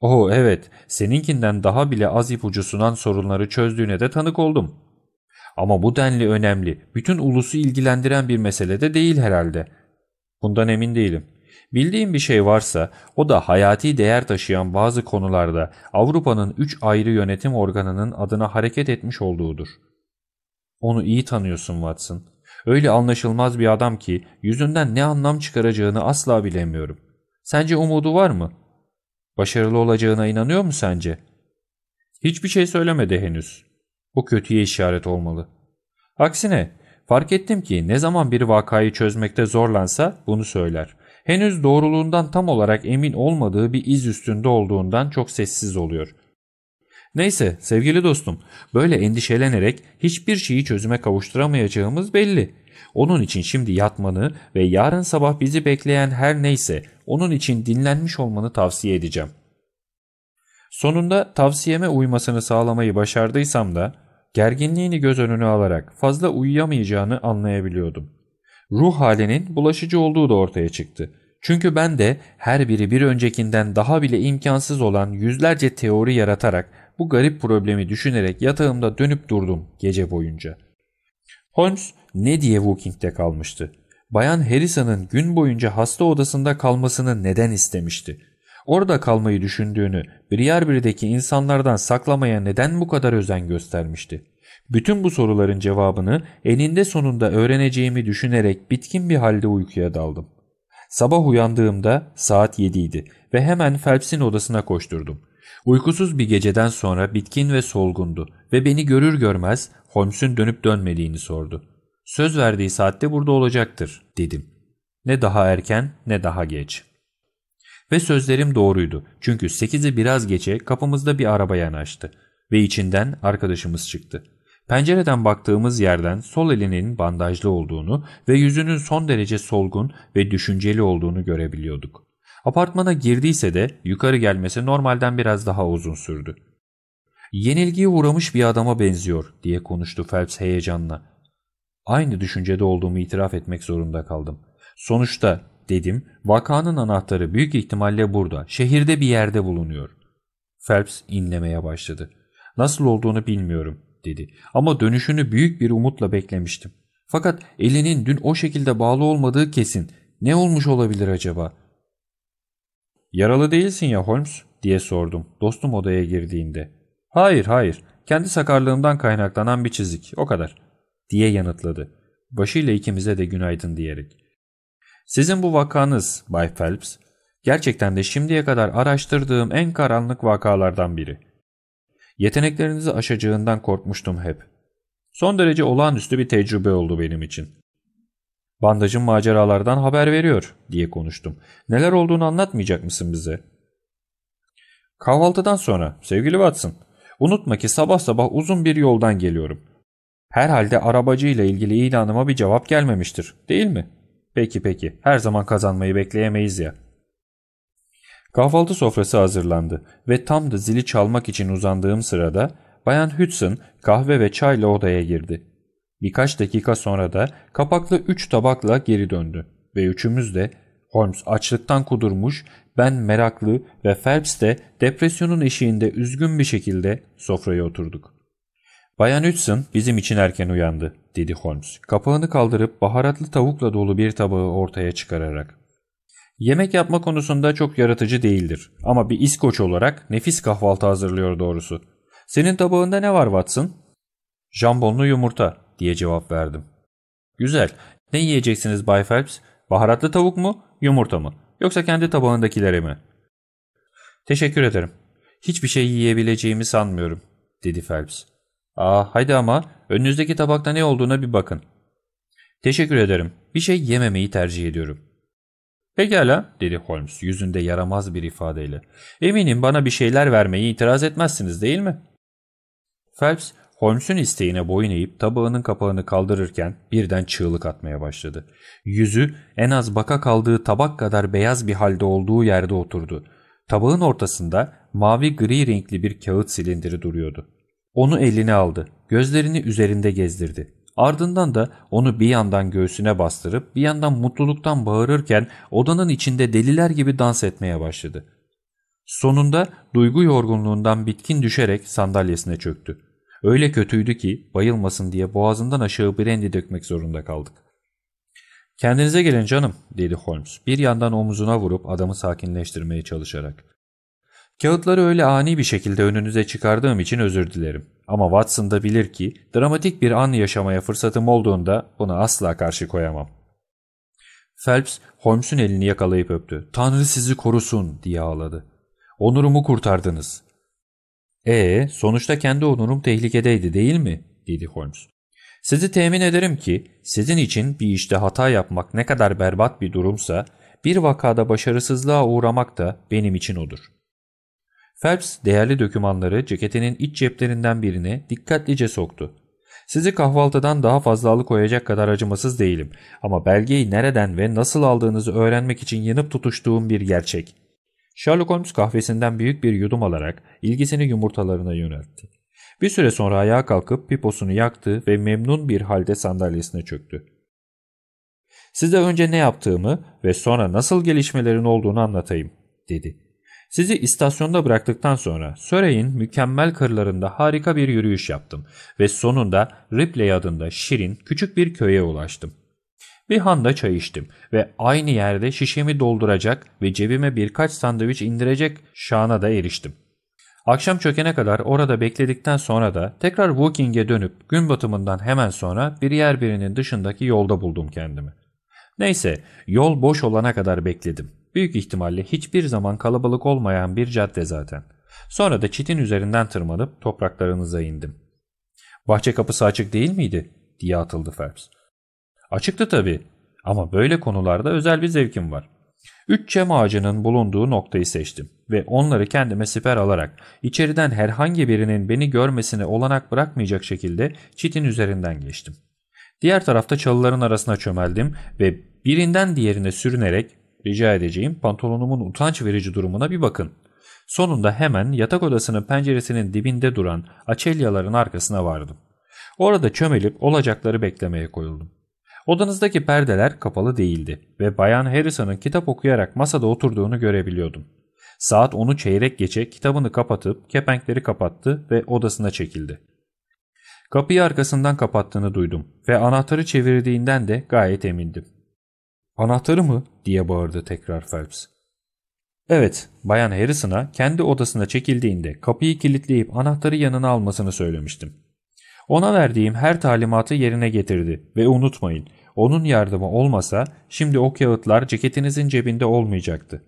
Oh evet, seninkinden daha bile az ipucu sunan sorunları çözdüğüne de tanık oldum. Ama bu denli önemli, bütün ulusu ilgilendiren bir mesele de değil herhalde. Bundan emin değilim. Bildiğim bir şey varsa o da hayati değer taşıyan bazı konularda Avrupa'nın üç ayrı yönetim organının adına hareket etmiş olduğudur. Onu iyi tanıyorsun Watson. Öyle anlaşılmaz bir adam ki yüzünden ne anlam çıkaracağını asla bilemiyorum. Sence umudu var mı? Başarılı olacağına inanıyor mu sence? Hiçbir şey söylemedi henüz. Bu kötüye işaret olmalı. Aksine fark ettim ki ne zaman bir vakayı çözmekte zorlansa bunu söyler. Henüz doğruluğundan tam olarak emin olmadığı bir iz üstünde olduğundan çok sessiz oluyor. Neyse sevgili dostum, böyle endişelenerek hiçbir şeyi çözüme kavuşturamayacağımız belli. Onun için şimdi yatmanı ve yarın sabah bizi bekleyen her neyse onun için dinlenmiş olmanı tavsiye edeceğim. Sonunda tavsiyeme uymasını sağlamayı başardıysam da gerginliğini göz önüne alarak fazla uyuyamayacağını anlayabiliyordum. Ruh halinin bulaşıcı olduğu da ortaya çıktı. Çünkü ben de her biri bir öncekinden daha bile imkansız olan yüzlerce teori yaratarak bu garip problemi düşünerek yatağımda dönüp durdum gece boyunca. Holmes ne diye Wooking'de kalmıştı? Bayan Harrison'ın gün boyunca hasta odasında kalmasını neden istemişti? Orada kalmayı düşündüğünü Briarbury'deki insanlardan saklamaya neden bu kadar özen göstermişti? Bütün bu soruların cevabını eninde sonunda öğreneceğimi düşünerek bitkin bir halde uykuya daldım. Sabah uyandığımda saat 7 idi ve hemen Phelps'in odasına koşturdum. Uykusuz bir geceden sonra bitkin ve solgundu ve beni görür görmez Holmes'un dönüp dönmediğini sordu. Söz verdiği saatte burada olacaktır dedim. Ne daha erken ne daha geç. Ve sözlerim doğruydu çünkü 8'i biraz geçe kapımızda bir araba yanaştı ve içinden arkadaşımız çıktı. Pencereden baktığımız yerden sol elinin bandajlı olduğunu ve yüzünün son derece solgun ve düşünceli olduğunu görebiliyorduk. Apartmana girdiyse de yukarı gelmesi normalden biraz daha uzun sürdü. Yenilgiye uğramış bir adama benziyor diye konuştu Phelps heyecanla. Aynı düşüncede olduğumu itiraf etmek zorunda kaldım. Sonuçta dedim vakanın anahtarı büyük ihtimalle burada şehirde bir yerde bulunuyor. Phelps inlemeye başladı. Nasıl olduğunu bilmiyorum dedi ama dönüşünü büyük bir umutla beklemiştim. Fakat elinin dün o şekilde bağlı olmadığı kesin. Ne olmuş olabilir acaba? Yaralı değilsin ya Holmes diye sordum dostum odaya girdiğinde. Hayır hayır kendi sakarlığımdan kaynaklanan bir çizik o kadar diye yanıtladı. Başıyla ikimize de günaydın diyerek. Sizin bu vakanız Bay Phelps gerçekten de şimdiye kadar araştırdığım en karanlık vakalardan biri. Yeteneklerinizi aşacağından korkmuştum hep. Son derece olağanüstü bir tecrübe oldu benim için. Bandajın maceralardan haber veriyor diye konuştum. Neler olduğunu anlatmayacak mısın bize? Kahvaltıdan sonra sevgili Watson. Unutma ki sabah sabah uzun bir yoldan geliyorum. Herhalde arabacı ile ilgili ilanıma bir cevap gelmemiştir değil mi? Peki peki her zaman kazanmayı bekleyemeyiz ya. Kahvaltı sofrası hazırlandı ve tam da zili çalmak için uzandığım sırada Bayan Hudson kahve ve çayla odaya girdi. Birkaç dakika sonra da kapaklı üç tabakla geri döndü ve üçümüz de Holmes açlıktan kudurmuş, ben meraklı ve Phelps de depresyonun eşiğinde üzgün bir şekilde sofraya oturduk. Bayan Hudson bizim için erken uyandı, dedi Holmes. Kapağını kaldırıp baharatlı tavukla dolu bir tabağı ortaya çıkararak. Yemek yapma konusunda çok yaratıcı değildir ama bir İskoç olarak nefis kahvaltı hazırlıyor doğrusu. Senin tabağında ne var Watson? Jambonlu yumurta diye cevap verdim. Güzel. Ne yiyeceksiniz Bay Phelps? Baharatlı tavuk mu, yumurta mı? Yoksa kendi tabağındakileri mi? Teşekkür ederim. Hiçbir şey yiyebileceğimi sanmıyorum, dedi Phelps. Aa haydi ama önünüzdeki tabakta ne olduğuna bir bakın. Teşekkür ederim. Bir şey yememeyi tercih ediyorum. Pekala dedi Holmes yüzünde yaramaz bir ifadeyle. Eminim bana bir şeyler vermeyi itiraz etmezsiniz değil mi? Phelps, Holmes'un isteğine boyun eğip tabağının kapağını kaldırırken birden çığlık atmaya başladı. Yüzü en az baka kaldığı tabak kadar beyaz bir halde olduğu yerde oturdu. Tabağın ortasında mavi gri renkli bir kağıt silindiri duruyordu. Onu eline aldı, gözlerini üzerinde gezdirdi. Ardından da onu bir yandan göğsüne bastırıp bir yandan mutluluktan bağırırken odanın içinde deliler gibi dans etmeye başladı. Sonunda duygu yorgunluğundan bitkin düşerek sandalyesine çöktü. Öyle kötüydü ki bayılmasın diye boğazından aşağı brandy dökmek zorunda kaldık. ''Kendinize gelin canım'' dedi Holmes bir yandan omuzuna vurup adamı sakinleştirmeye çalışarak. ''Kağıtları öyle ani bir şekilde önünüze çıkardığım için özür dilerim. Ama Watson da bilir ki dramatik bir an yaşamaya fırsatım olduğunda bunu asla karşı koyamam.'' Phelps Holmes'un elini yakalayıp öptü. ''Tanrı sizi korusun'' diye ağladı. ''Onurumu kurtardınız.'' ''Ee, sonuçta kendi onurum tehlikedeydi değil mi?'' dedi Holmes. ''Sizi temin ederim ki sizin için bir işte hata yapmak ne kadar berbat bir durumsa bir vakada başarısızlığa uğramak da benim için odur.'' Phelps değerli dokümanları ceketinin iç ceplerinden birine dikkatlice soktu. Sizi kahvaltıdan daha fazla alıkoyacak kadar acımasız değilim ama belgeyi nereden ve nasıl aldığınızı öğrenmek için yanıp tutuştuğum bir gerçek. Sherlock Holmes kahvesinden büyük bir yudum alarak ilgisini yumurtalarına yöneltti. Bir süre sonra ayağa kalkıp piposunu yaktı ve memnun bir halde sandalyesine çöktü. Size önce ne yaptığımı ve sonra nasıl gelişmelerin olduğunu anlatayım, dedi. Sizi istasyonda bıraktıktan sonra Surrey'in mükemmel kırlarında harika bir yürüyüş yaptım ve sonunda Ripley adında şirin küçük bir köye ulaştım. Bir handa çay içtim ve aynı yerde şişemi dolduracak ve cebime birkaç sandviç indirecek şana da eriştim. Akşam çökene kadar orada bekledikten sonra da tekrar Wooking'e dönüp gün batımından hemen sonra bir yer birinin dışındaki yolda buldum kendimi. Neyse yol boş olana kadar bekledim. Büyük ihtimalle hiçbir zaman kalabalık olmayan bir cadde zaten. Sonra da çitin üzerinden tırmanıp topraklarınıza indim. Bahçe kapısı açık değil miydi? diye atıldı Phelps. Açıktı tabii ama böyle konularda özel bir zevkim var. Üç çam ağacının bulunduğu noktayı seçtim ve onları kendime siper alarak içeriden herhangi birinin beni görmesine olanak bırakmayacak şekilde çitin üzerinden geçtim. Diğer tarafta çalıların arasına çömeldim ve birinden diğerine sürünerek rica edeceğim pantolonumun utanç verici durumuna bir bakın. Sonunda hemen yatak odasının penceresinin dibinde duran açelyaların arkasına vardım. Orada çömelip olacakları beklemeye koyuldum. Odanızdaki perdeler kapalı değildi ve Bayan Harrison'ın kitap okuyarak masada oturduğunu görebiliyordum. Saat onu çeyrek geçe kitabını kapatıp kepenkleri kapattı ve odasına çekildi. Kapıyı arkasından kapattığını duydum ve anahtarı çevirdiğinden de gayet emindim. ''Anahtarı mı?'' diye bağırdı tekrar Phelps. Evet, Bayan Harrison'a kendi odasına çekildiğinde kapıyı kilitleyip anahtarı yanına almasını söylemiştim. Ona verdiğim her talimatı yerine getirdi ve unutmayın onun yardımı olmasa şimdi o kağıtlar ceketinizin cebinde olmayacaktı.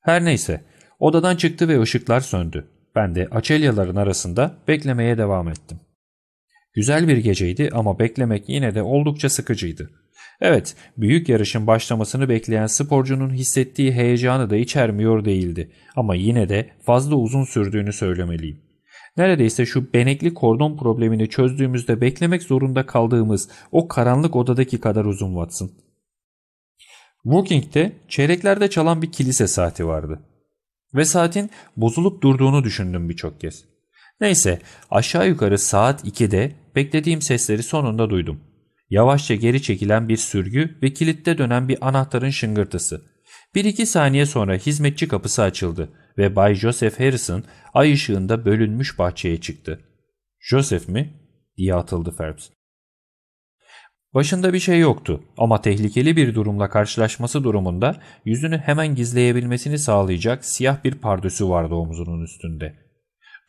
Her neyse odadan çıktı ve ışıklar söndü. Ben de açelyaların arasında beklemeye devam ettim. Güzel bir geceydi ama beklemek yine de oldukça sıkıcıydı. Evet, büyük yarışın başlamasını bekleyen sporcunun hissettiği heyecanı da içermiyor değildi ama yine de fazla uzun sürdüğünü söylemeliyim. Neredeyse şu benekli kordon problemini çözdüğümüzde beklemek zorunda kaldığımız o karanlık odadaki kadar uzun Watson. Wooking'de çeyreklerde çalan bir kilise saati vardı. Ve saatin bozulup durduğunu düşündüm birçok kez. Neyse aşağı yukarı saat 2'de beklediğim sesleri sonunda duydum. Yavaşça geri çekilen bir sürgü ve kilitte dönen bir anahtarın şıngırtısı. Bir iki saniye sonra hizmetçi kapısı açıldı ve Bay Joseph Harrison ay ışığında bölünmüş bahçeye çıktı. Joseph mi? diye atıldı Phelps. Başında bir şey yoktu ama tehlikeli bir durumla karşılaşması durumunda yüzünü hemen gizleyebilmesini sağlayacak siyah bir pardösü vardı omzunun üstünde.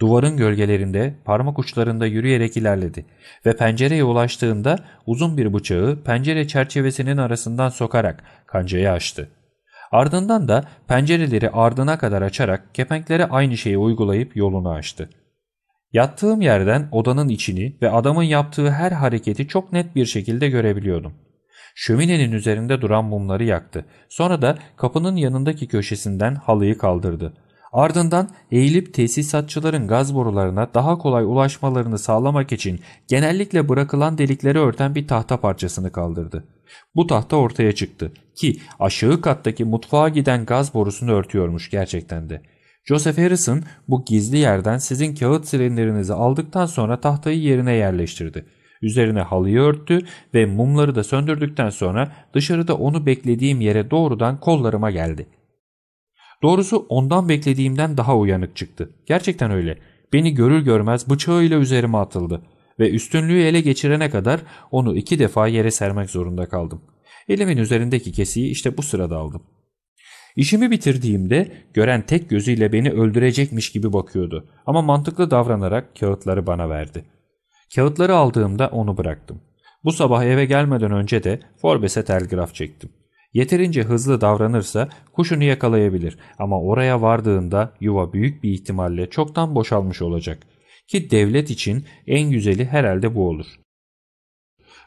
Duvarın gölgelerinde parmak uçlarında yürüyerek ilerledi ve pencereye ulaştığında uzun bir bıçağı pencere çerçevesinin arasından sokarak kancayı açtı. Ardından da pencereleri ardına kadar açarak kepenklere aynı şeyi uygulayıp yolunu açtı. Yattığım yerden odanın içini ve adamın yaptığı her hareketi çok net bir şekilde görebiliyordum. Şöminenin üzerinde duran mumları yaktı. Sonra da kapının yanındaki köşesinden halıyı kaldırdı. Ardından eğilip tesisatçıların gaz borularına daha kolay ulaşmalarını sağlamak için genellikle bırakılan delikleri örten bir tahta parçasını kaldırdı. Bu tahta ortaya çıktı ki aşağı kattaki mutfağa giden gaz borusunu örtüyormuş gerçekten de. Joseph Harrison bu gizli yerden sizin kağıt silindirinizi aldıktan sonra tahtayı yerine yerleştirdi. Üzerine halıyı örttü ve mumları da söndürdükten sonra dışarıda onu beklediğim yere doğrudan kollarıma geldi. Doğrusu ondan beklediğimden daha uyanık çıktı. Gerçekten öyle. Beni görür görmez bıçağıyla üzerime atıldı ve üstünlüğü ele geçirene kadar onu iki defa yere sermek zorunda kaldım. Elimin üzerindeki kesiyi işte bu sırada aldım. İşimi bitirdiğimde gören tek gözüyle beni öldürecekmiş gibi bakıyordu ama mantıklı davranarak kağıtları bana verdi. Kağıtları aldığımda onu bıraktım. Bu sabah eve gelmeden önce de Forbes'e telgraf çektim. Yeterince hızlı davranırsa kuşunu yakalayabilir ama oraya vardığında yuva büyük bir ihtimalle çoktan boşalmış olacak. Ki devlet için en güzeli herhalde bu olur.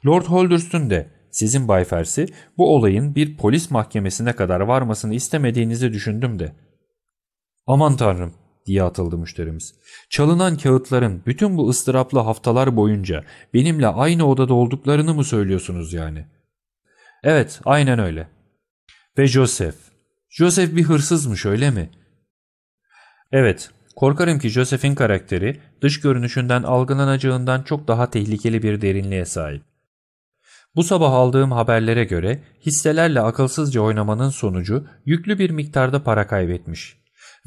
Lord Holders'un de sizin Bay Fers'i bu olayın bir polis mahkemesine kadar varmasını istemediğinizi düşündüm de. Aman tanrım diye atıldı müşterimiz. Çalınan kağıtların bütün bu ıstıraplı haftalar boyunca benimle aynı odada olduklarını mı söylüyorsunuz yani? Evet aynen öyle. Ve Joseph. Joseph bir hırsızmış öyle mi? Evet korkarım ki Joseph'in karakteri dış görünüşünden algılanacağından çok daha tehlikeli bir derinliğe sahip. Bu sabah aldığım haberlere göre hisselerle akılsızca oynamanın sonucu yüklü bir miktarda para kaybetmiş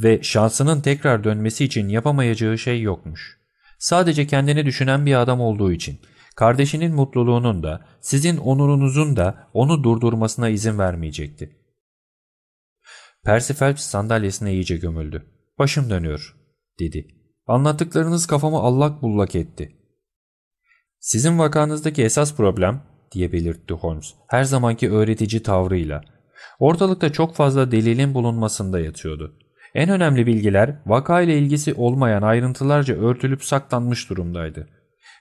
ve şansının tekrar dönmesi için yapamayacağı şey yokmuş. Sadece kendini düşünen bir adam olduğu için kardeşinin mutluluğunun da sizin onurunuzun da onu durdurmasına izin vermeyecekti. Percy sandalyesine iyice gömüldü. Başım dönüyor, dedi. Anlattıklarınız kafamı allak bullak etti. Sizin vakanızdaki esas problem, diye belirtti Holmes, her zamanki öğretici tavrıyla. Ortalıkta çok fazla delilin bulunmasında yatıyordu. En önemli bilgiler vaka ile ilgisi olmayan ayrıntılarca örtülüp saklanmış durumdaydı.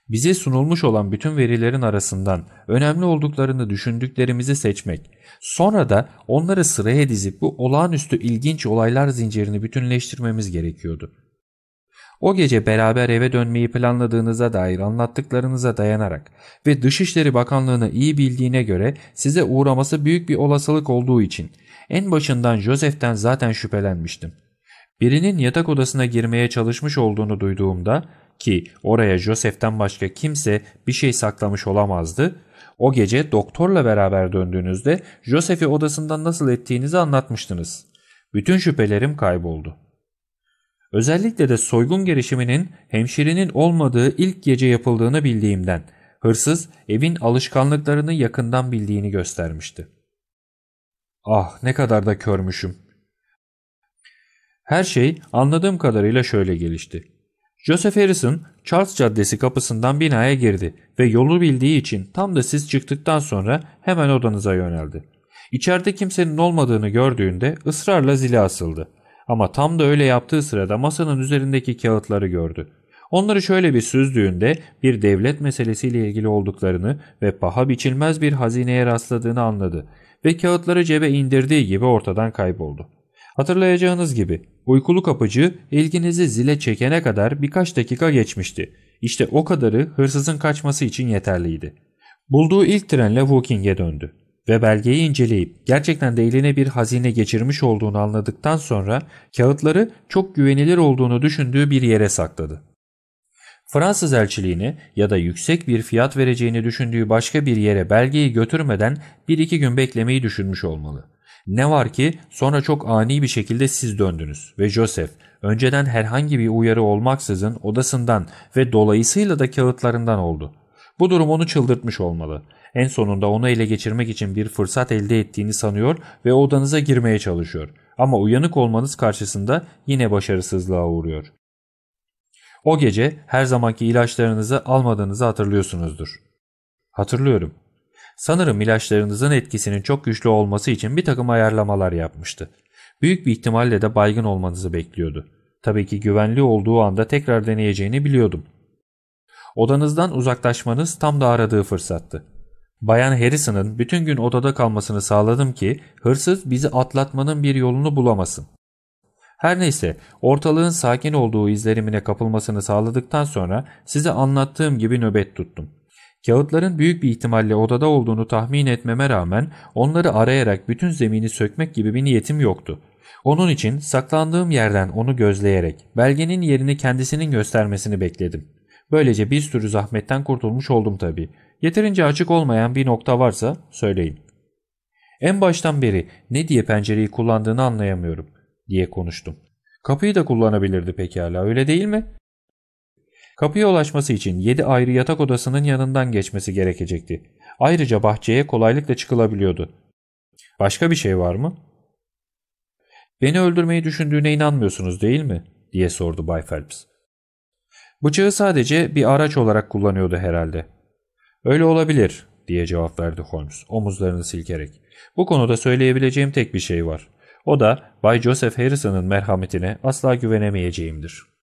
Bize sunulmuş olan bütün verilerin arasından önemli olduklarını düşündüklerimizi seçmek, sonra da onları sıraya dizip bu olağanüstü ilginç olaylar zincirini bütünleştirmemiz gerekiyordu. O gece beraber eve dönmeyi planladığınıza dair anlattıklarınıza dayanarak ve Dışişleri Bakanlığı'nı iyi bildiğine göre size uğraması büyük bir olasılık olduğu için en başından Joseph'ten zaten şüphelenmiştim. Birinin yatak odasına girmeye çalışmış olduğunu duyduğumda ki oraya Joseph'ten başka kimse bir şey saklamış olamazdı. O gece doktorla beraber döndüğünüzde Joseph'i odasından nasıl ettiğinizi anlatmıştınız. Bütün şüphelerim kayboldu. Özellikle de soygun girişiminin hemşirenin olmadığı ilk gece yapıldığını bildiğimden hırsız evin alışkanlıklarını yakından bildiğini göstermişti. Ah ne kadar da körmüşüm. Her şey anladığım kadarıyla şöyle gelişti. Joseph Harrison Charles Caddesi kapısından binaya girdi ve yolu bildiği için tam da siz çıktıktan sonra hemen odanıza yöneldi. İçeride kimsenin olmadığını gördüğünde ısrarla zile asıldı. Ama tam da öyle yaptığı sırada masanın üzerindeki kağıtları gördü. Onları şöyle bir süzdüğünde bir devlet meselesiyle ilgili olduklarını ve paha biçilmez bir hazineye rastladığını anladı ve kağıtları cebe indirdiği gibi ortadan kayboldu. Hatırlayacağınız gibi uykulu kapıcı ilginizi zile çekene kadar birkaç dakika geçmişti. İşte o kadarı hırsızın kaçması için yeterliydi. Bulduğu ilk trenle Wooking'e döndü ve belgeyi inceleyip gerçekten de eline bir hazine geçirmiş olduğunu anladıktan sonra kağıtları çok güvenilir olduğunu düşündüğü bir yere sakladı. Fransız elçiliğini ya da yüksek bir fiyat vereceğini düşündüğü başka bir yere belgeyi götürmeden bir iki gün beklemeyi düşünmüş olmalı. Ne var ki sonra çok ani bir şekilde siz döndünüz ve Joseph önceden herhangi bir uyarı olmaksızın odasından ve dolayısıyla da kağıtlarından oldu. Bu durum onu çıldırtmış olmalı. En sonunda onu ele geçirmek için bir fırsat elde ettiğini sanıyor ve odanıza girmeye çalışıyor. Ama uyanık olmanız karşısında yine başarısızlığa uğruyor. O gece her zamanki ilaçlarınızı almadığınızı hatırlıyorsunuzdur. Hatırlıyorum. Sanırım ilaçlarınızın etkisinin çok güçlü olması için bir takım ayarlamalar yapmıştı. Büyük bir ihtimalle de baygın olmanızı bekliyordu. Tabii ki güvenli olduğu anda tekrar deneyeceğini biliyordum. Odanızdan uzaklaşmanız tam da aradığı fırsattı. Bayan Harrison'ın bütün gün odada kalmasını sağladım ki hırsız bizi atlatmanın bir yolunu bulamasın. Her neyse ortalığın sakin olduğu izlerimine kapılmasını sağladıktan sonra size anlattığım gibi nöbet tuttum. Kağıtların büyük bir ihtimalle odada olduğunu tahmin etmeme rağmen onları arayarak bütün zemini sökmek gibi bir niyetim yoktu. Onun için saklandığım yerden onu gözleyerek belgenin yerini kendisinin göstermesini bekledim. Böylece bir sürü zahmetten kurtulmuş oldum tabii. Yeterince açık olmayan bir nokta varsa söyleyin. En baştan beri ne diye pencereyi kullandığını anlayamıyorum diye konuştum. Kapıyı da kullanabilirdi pekala öyle değil mi? Kapıya ulaşması için 7 ayrı yatak odasının yanından geçmesi gerekecekti. Ayrıca bahçeye kolaylıkla çıkılabiliyordu. Başka bir şey var mı? Beni öldürmeyi düşündüğüne inanmıyorsunuz değil mi? diye sordu Bay Phelps. Bıçağı sadece bir araç olarak kullanıyordu herhalde. Öyle olabilir diye cevap verdi Holmes omuzlarını silkerek. Bu konuda söyleyebileceğim tek bir şey var. O da Bay Joseph Harrison'ın merhametine asla güvenemeyeceğimdir.